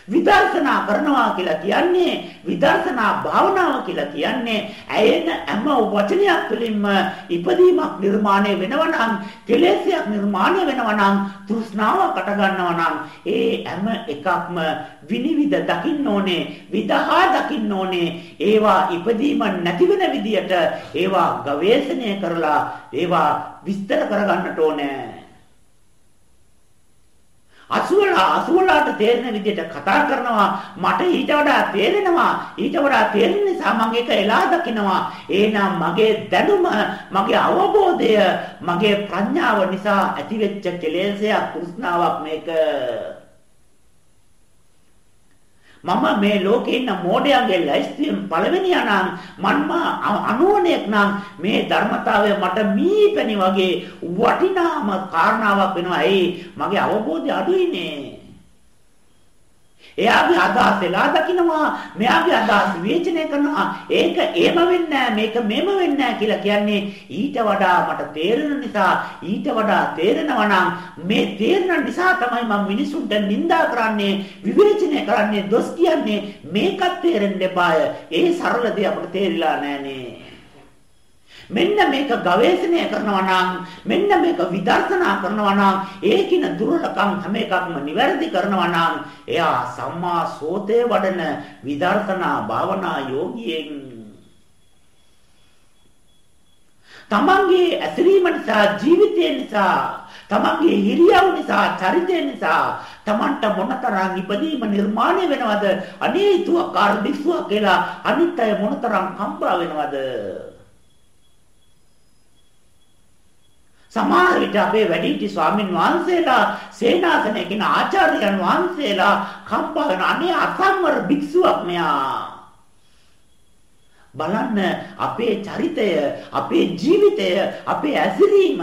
විදර්ශනා කරනවා කියලා කියන්නේ විදර්ශනා භාවනාව කියලා කියන්නේ ඇයෙන හැම වචනයක් තුළින්ම ඉපදීමක් නිර්මාණය වෙනවා නම් කෙලෙසයක් නිර්මාණය වෙනවා නම් තෘෂ්ණාවකට ගන්නවා නම් ඒ හැම එකක්ම විනිවිද දකින්න ඕනේ විදහා දකින්න ඕනේ. ඒවා ඉපදීම නැති වෙන විදියට ඒවා ගවේෂණය කරලා ඒවා විස්තර කරගන්නට ඕනේ. අසුවලා අසුවලාට තේරෙන විදිහට කතා කරනවා. මට ඊට වඩා තේරෙනවා. ඊට වඩා තේරෙන නිසා මම ඒක එලා දකිනවා. එහෙනම් මගේ දැනුම මගේ අවබෝධය මගේ ප්‍රඥාව නිසා ඇතිවෙච්ච කෙලෙසයක් කුස්නාවක් මේක. මම මේ ලෝකේ ඉන්න මෝඩයන්ගේ ලැයිස්තුවෙන් පළවෙනියා නම් මන්ම අනුවණයක් නම් මේ ධර්මතාවය මට මීපැණි වගේ වටිනාම කාරණාවක් වෙනවා. ඇයි මගේ අවබෝධය අඩුයිනේ. එයාගේ අදහස් එලා දකින්නවා මෙයාගේ අදහස් විවේචනය කරනවා. ඒක එහෙම වෙන්නේ මේක මෙහෙම වෙන්නේ කියලා කියන්නේ ඊට වඩා මට තේරෙන නිසා ඊට වඩා තේරෙනවා නම් මේ තේරෙන නිසා තමයි මම මිනිසුන්ට නිඳා කරන්නේ විවේචනය කරන්නේ දොස් කියන්නේ මේකත් තේරෙන්න එපාය. ඒ සරල දේ අපිට තේරිලා නැහනේ මෙන්න මේක ගවේෂණය කරනවා නම් මෙන්න මේක විදර්ශනා කරනවා නම් ඒකින දුර්ලකම් හැම එකක්ම නිවැරදි කරනවා නම් එයා සම්මා සෝතේ වඩන විදර්ශනා භාවනා යෝගියෙන් තමන්ගේ ඇසිරීම නිසා ජීවිතය නිසා තමන්ගේ හිරියව් නිසා චරිතය නිසා තමන්ට මොනතරම් ඉපදීම නිර්මාණය වෙනවද? අනේ තුවකාර දිස්සුවක් කියලා අනිත් අය මොනතරම් කම්පා වෙනවද? සමහර විට අපේ වැඩිහිටි ස්වාමින් වහන්සේලා සේනාසනයකින් ආචාර්යයන් වහන්සේලා කම්පා වෙන අනේ අසම්වර භික්ෂුවක් මෙයා. බලන්න අපේ චරිතය අපේ ජීවිතය අපේ ඇසිරීම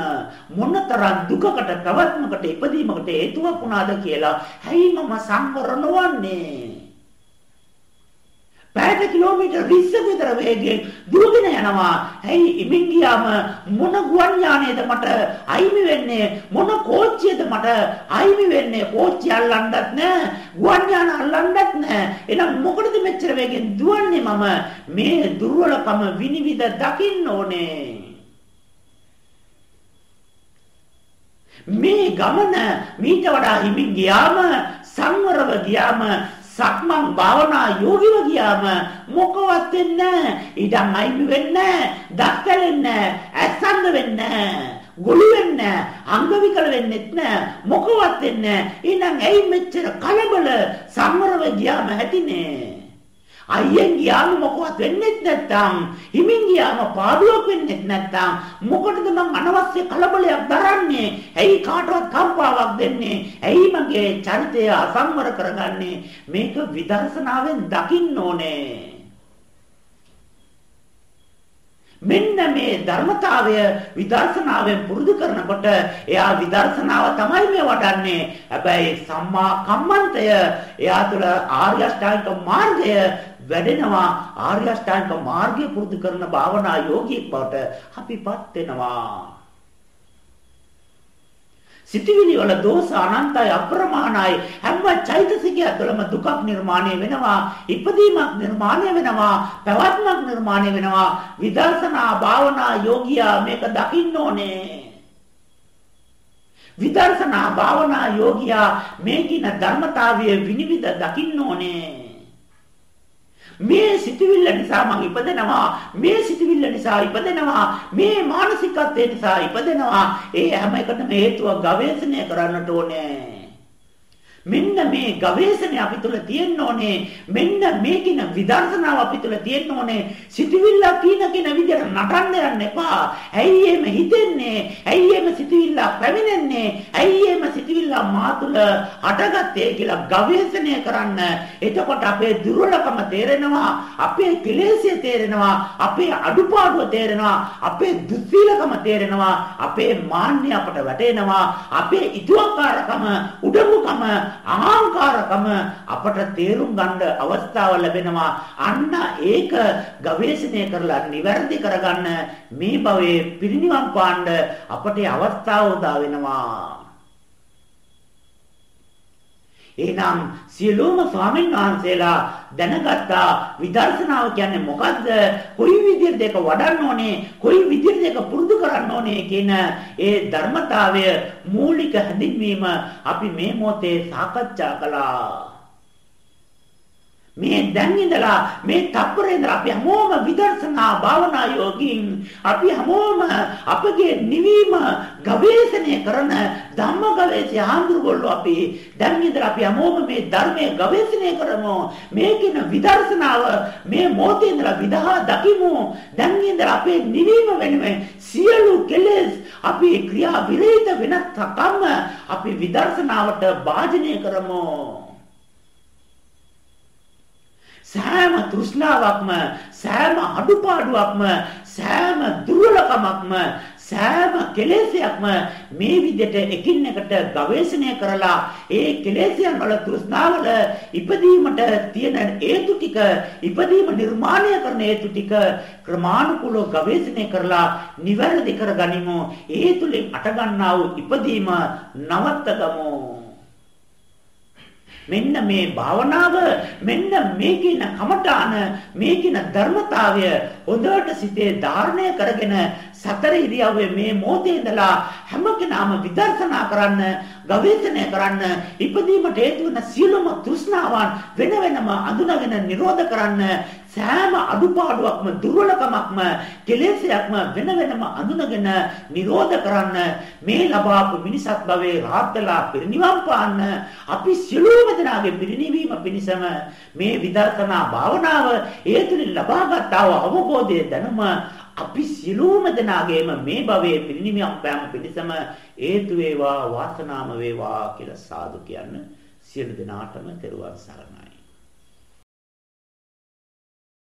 මොනතරම් දුකකට ප්‍රවත්මකට ඉපදීමකට හේතුවක් වුණාද කියලා හැයි මම සංවර නොවන්නේ. පැයට කිලෝමීටර් 20ක විතර වේගයෙන් දුරගෙන යනවා. ඇයි ඉමින් ගියාම මොන ගුවන් යානයේද මට අයිමි වෙන්නේ? මොන කෝච්චියද මට අයිමි වෙන්නේ? කෝච්චිය අල්ලන්නත් නැහැ. ගුවන් යාන අල්ලන්නත් නැහැ. එහෙනම් මොකටද මෙච්චර වේගෙන් දුවන්නේ මම? මේ දුර්වලකම විනිවිද දකින්න ඕනේ. මේ ගමන මීට වඩා හිමින් ගියාම සංවරව ගියාම සක්මන් භාවනා යෝගිව ගියාම මොකවත් වෙන්නේ නැහැ. ඉඩම් අයිමි වෙන්නේ නැහැ. දත් වෙන්නේ නැහැ. ඇස්සන්ද වෙන්නේ නැහැ. ගොළු වෙන්නේ අංග විකල වෙන්නෙත් නෑ මොකවත් වෙන්නේ නෑ එහෙනම් ඇයි මෙච්චර කලබල සම්මරව ගියාම ඇතිනේ අයියෙන් ගියාම මොකවත් වෙන්නේ නැත්නම් හිමින් ගියාම පාඩුවක් වෙන්නේ නැත්නම් මොකටද මං අනවශ්‍ය කලබලයක් දරන්නේ? ඇයි කාටවත් කම්පාවක් දෙන්නේ? ඇයි මගේ චරිතය අසම්වර කරගන්නේ? මේක විදර්ශනාවෙන් දකින්න ඕනේ. මෙන්න මේ ධර්මතාවය විදර්ශනාවෙන් පුරුදු කරනකොට එයා විදර්ශනාව තමයි මේ වඩන්නේ. හැබැයි සම්මා කම්මන්තය එයා තුළ ආර්ය අෂ්ටාංගික මාර්ගය වැඩෙනවා. ආර්ය අෂ්ටාංගික මාර්ගය පුරුදු කරන භාවනා යෝගීෙක් බවට අපිපත් වෙනවා. සිටිවිලි වල දෝෂ අනන්තයි අප්‍රමාණයි. හැම චෛතසිකය තුළම දුකක් නිර්මාණය වෙනවා. ඉපදීමක් නිර්මාණය වෙනවා. පැවැත්මක් නිර්මාණය වෙනවා. විදර්ශනා භාවනා යෝගියා මේක දකින්න ඕනේ. විදර්ශනා භාවනා යෝගියා මේකින ධර්මතාවය විනිවිද දකින්න ඕනේ. මේ සිතුවිල්ල නිසා මං ඉපදෙනවා. මේ සිතුවිල්ල නිසා ඉපදෙනවා. මේ මානසිකත්වය නිසා ඉපදෙනවා. ඒ හැම එකටම හේතුව ගවේෂණය කරන්නට ඕනේ. මෙන්න මේ ගවේෂණය අපි තුල තියෙන්න ඕනේ. මෙන්න මේකින විදර්ශනාව අපි තුල තියෙන්න ඕනේ. සිතවිල්ල කීන කින විදිහට නටන්න යන්න එපා. ඇයි එහෙම හිතෙන්නේ? ඇයි එහෙම සිතවිල්ල පැමිණෙන්නේ? ඇයි එහෙම සිතවිල්ල මා තුල හටගත්තේ කියලා ගවේෂණය කරන්න. එතකොට අපේ දුර්වලකම තේරෙනවා. අපේ කෙලෙස්ය තේරෙනවා. අපේ අඩුපාඩුව තේරෙනවා. අපේ දුස්සීලකම තේරෙනවා. අපේ මාන්නය අපට වැටෙනවා. අපේ ඉතුවක්කාරකම උඩඟුකම අහංකාරකම අපට තේරුම් ගන්න අවස්ථාව ලැබෙනවා. අන්න ඒක ගවේෂණය කරලා නිවැරදි කරගන්න මේ භවයේ පිරිනිවන් පාන්න අපට අවස්ථාව උදා වෙනවා. එහෙනම් සියලුම ස්වාමීන් වහන්සේලා දැනගත්තා විදර්ශනාව කියන්නේ මොකද්ද? කොයි විදිහට ඒක වඩන්න ඕනේ? කොයි විදිහට ඒක පුරුදු කරන්න ඕනේ කියන ඒ ධර්මතාවය මූලික හැඳින්වීම අපි මේ මොහොතේ සාකච්ඡා කළා. මේ දැන් ඉඳලා මේ තප්පරේ ඉඳලා අපි හැමෝම විදර්ශනා භාවනා යෝගීන් අපි හැමෝම අපගේ නිවීම ගවේෂණය කරන ධම්ම ගවේෂය හඳුරගොල්ලෝ අපි දැන් ඉඳලා අපි හැමෝම මේ ධර්මයේ ගවේෂණය කරමු. මේකින විදර්ශනාව මේ මොහොතේ ඉඳලා විදහා දකිමු. දැන් ඉඳලා අපේ නිවීම වෙනුවෙන් සියලු කෙලෙස් අපි ක්‍රියා විරහිත වෙනත් කම්ම අපි විදර්ශනාවට භාජනය කරමු. සෑම තෘෂ්ණාවක්ම සෑම අඩුපාඩුවක්ම සෑම දුර්වලකමක්ම සෑම කෙලෙසයක්ම මේ විදිහට එකින් එකට ගවේෂණය කරලා ඒ කෙලෙසයන් වල තෘෂ්ණාවල ඉපදීමට තියෙන හේතු ටික ඉපදීම නිර්මාණය කරන හේතු ටික ක්‍රමානුකූලව ගවේෂණය කරලා නිවැරදි කරගනිමු. ඒ තුලින් අටගන්නා වූ ඉපදීම නවත්තගමු. මෙන්න මේ භාවනාව මෙන්න මේකින කමඨාන මේකින ධර්මතාවය හොඳට සිතේ ධාරණය කරගෙන සතර ඉරියව්වේ මේ මොහොතේ ඉඳලා හැම කෙනාම විදර්ශනා කරන්න ගවේෂණය කරන්න ඉපදීමට හේතු වන සියලුම තෘෂ්ණාවන් වෙන වෙනම අඳුනගෙන නිරෝධ කරන්න සෑම අඩුපාඩුවක්ම දුර්වලකමක්ම කෙලෙසයක්ම වෙන වෙනම අඳුනගෙන නිරෝධ කරන්න මේ ලබාපු මිනිසත් භවයේ රාත්‍තලා පිරිනිවන් පාන්න අපි සියලුම දෙනාගේ පිරිනිවීම පිණිසම මේ විදර්ශනා භාවනාව ඒ තුලින් ලබාගත් අවබෝධයේ දැනුම අපි සියලුම දෙනාගේම මේ භවයේ පිරිනිවන් පෑම පිණිසම හේතු වේවා වාසනාම වේවා කියලා සාදු කියන්න සියලු දෙනාටම තෙරුවන් සරණයි.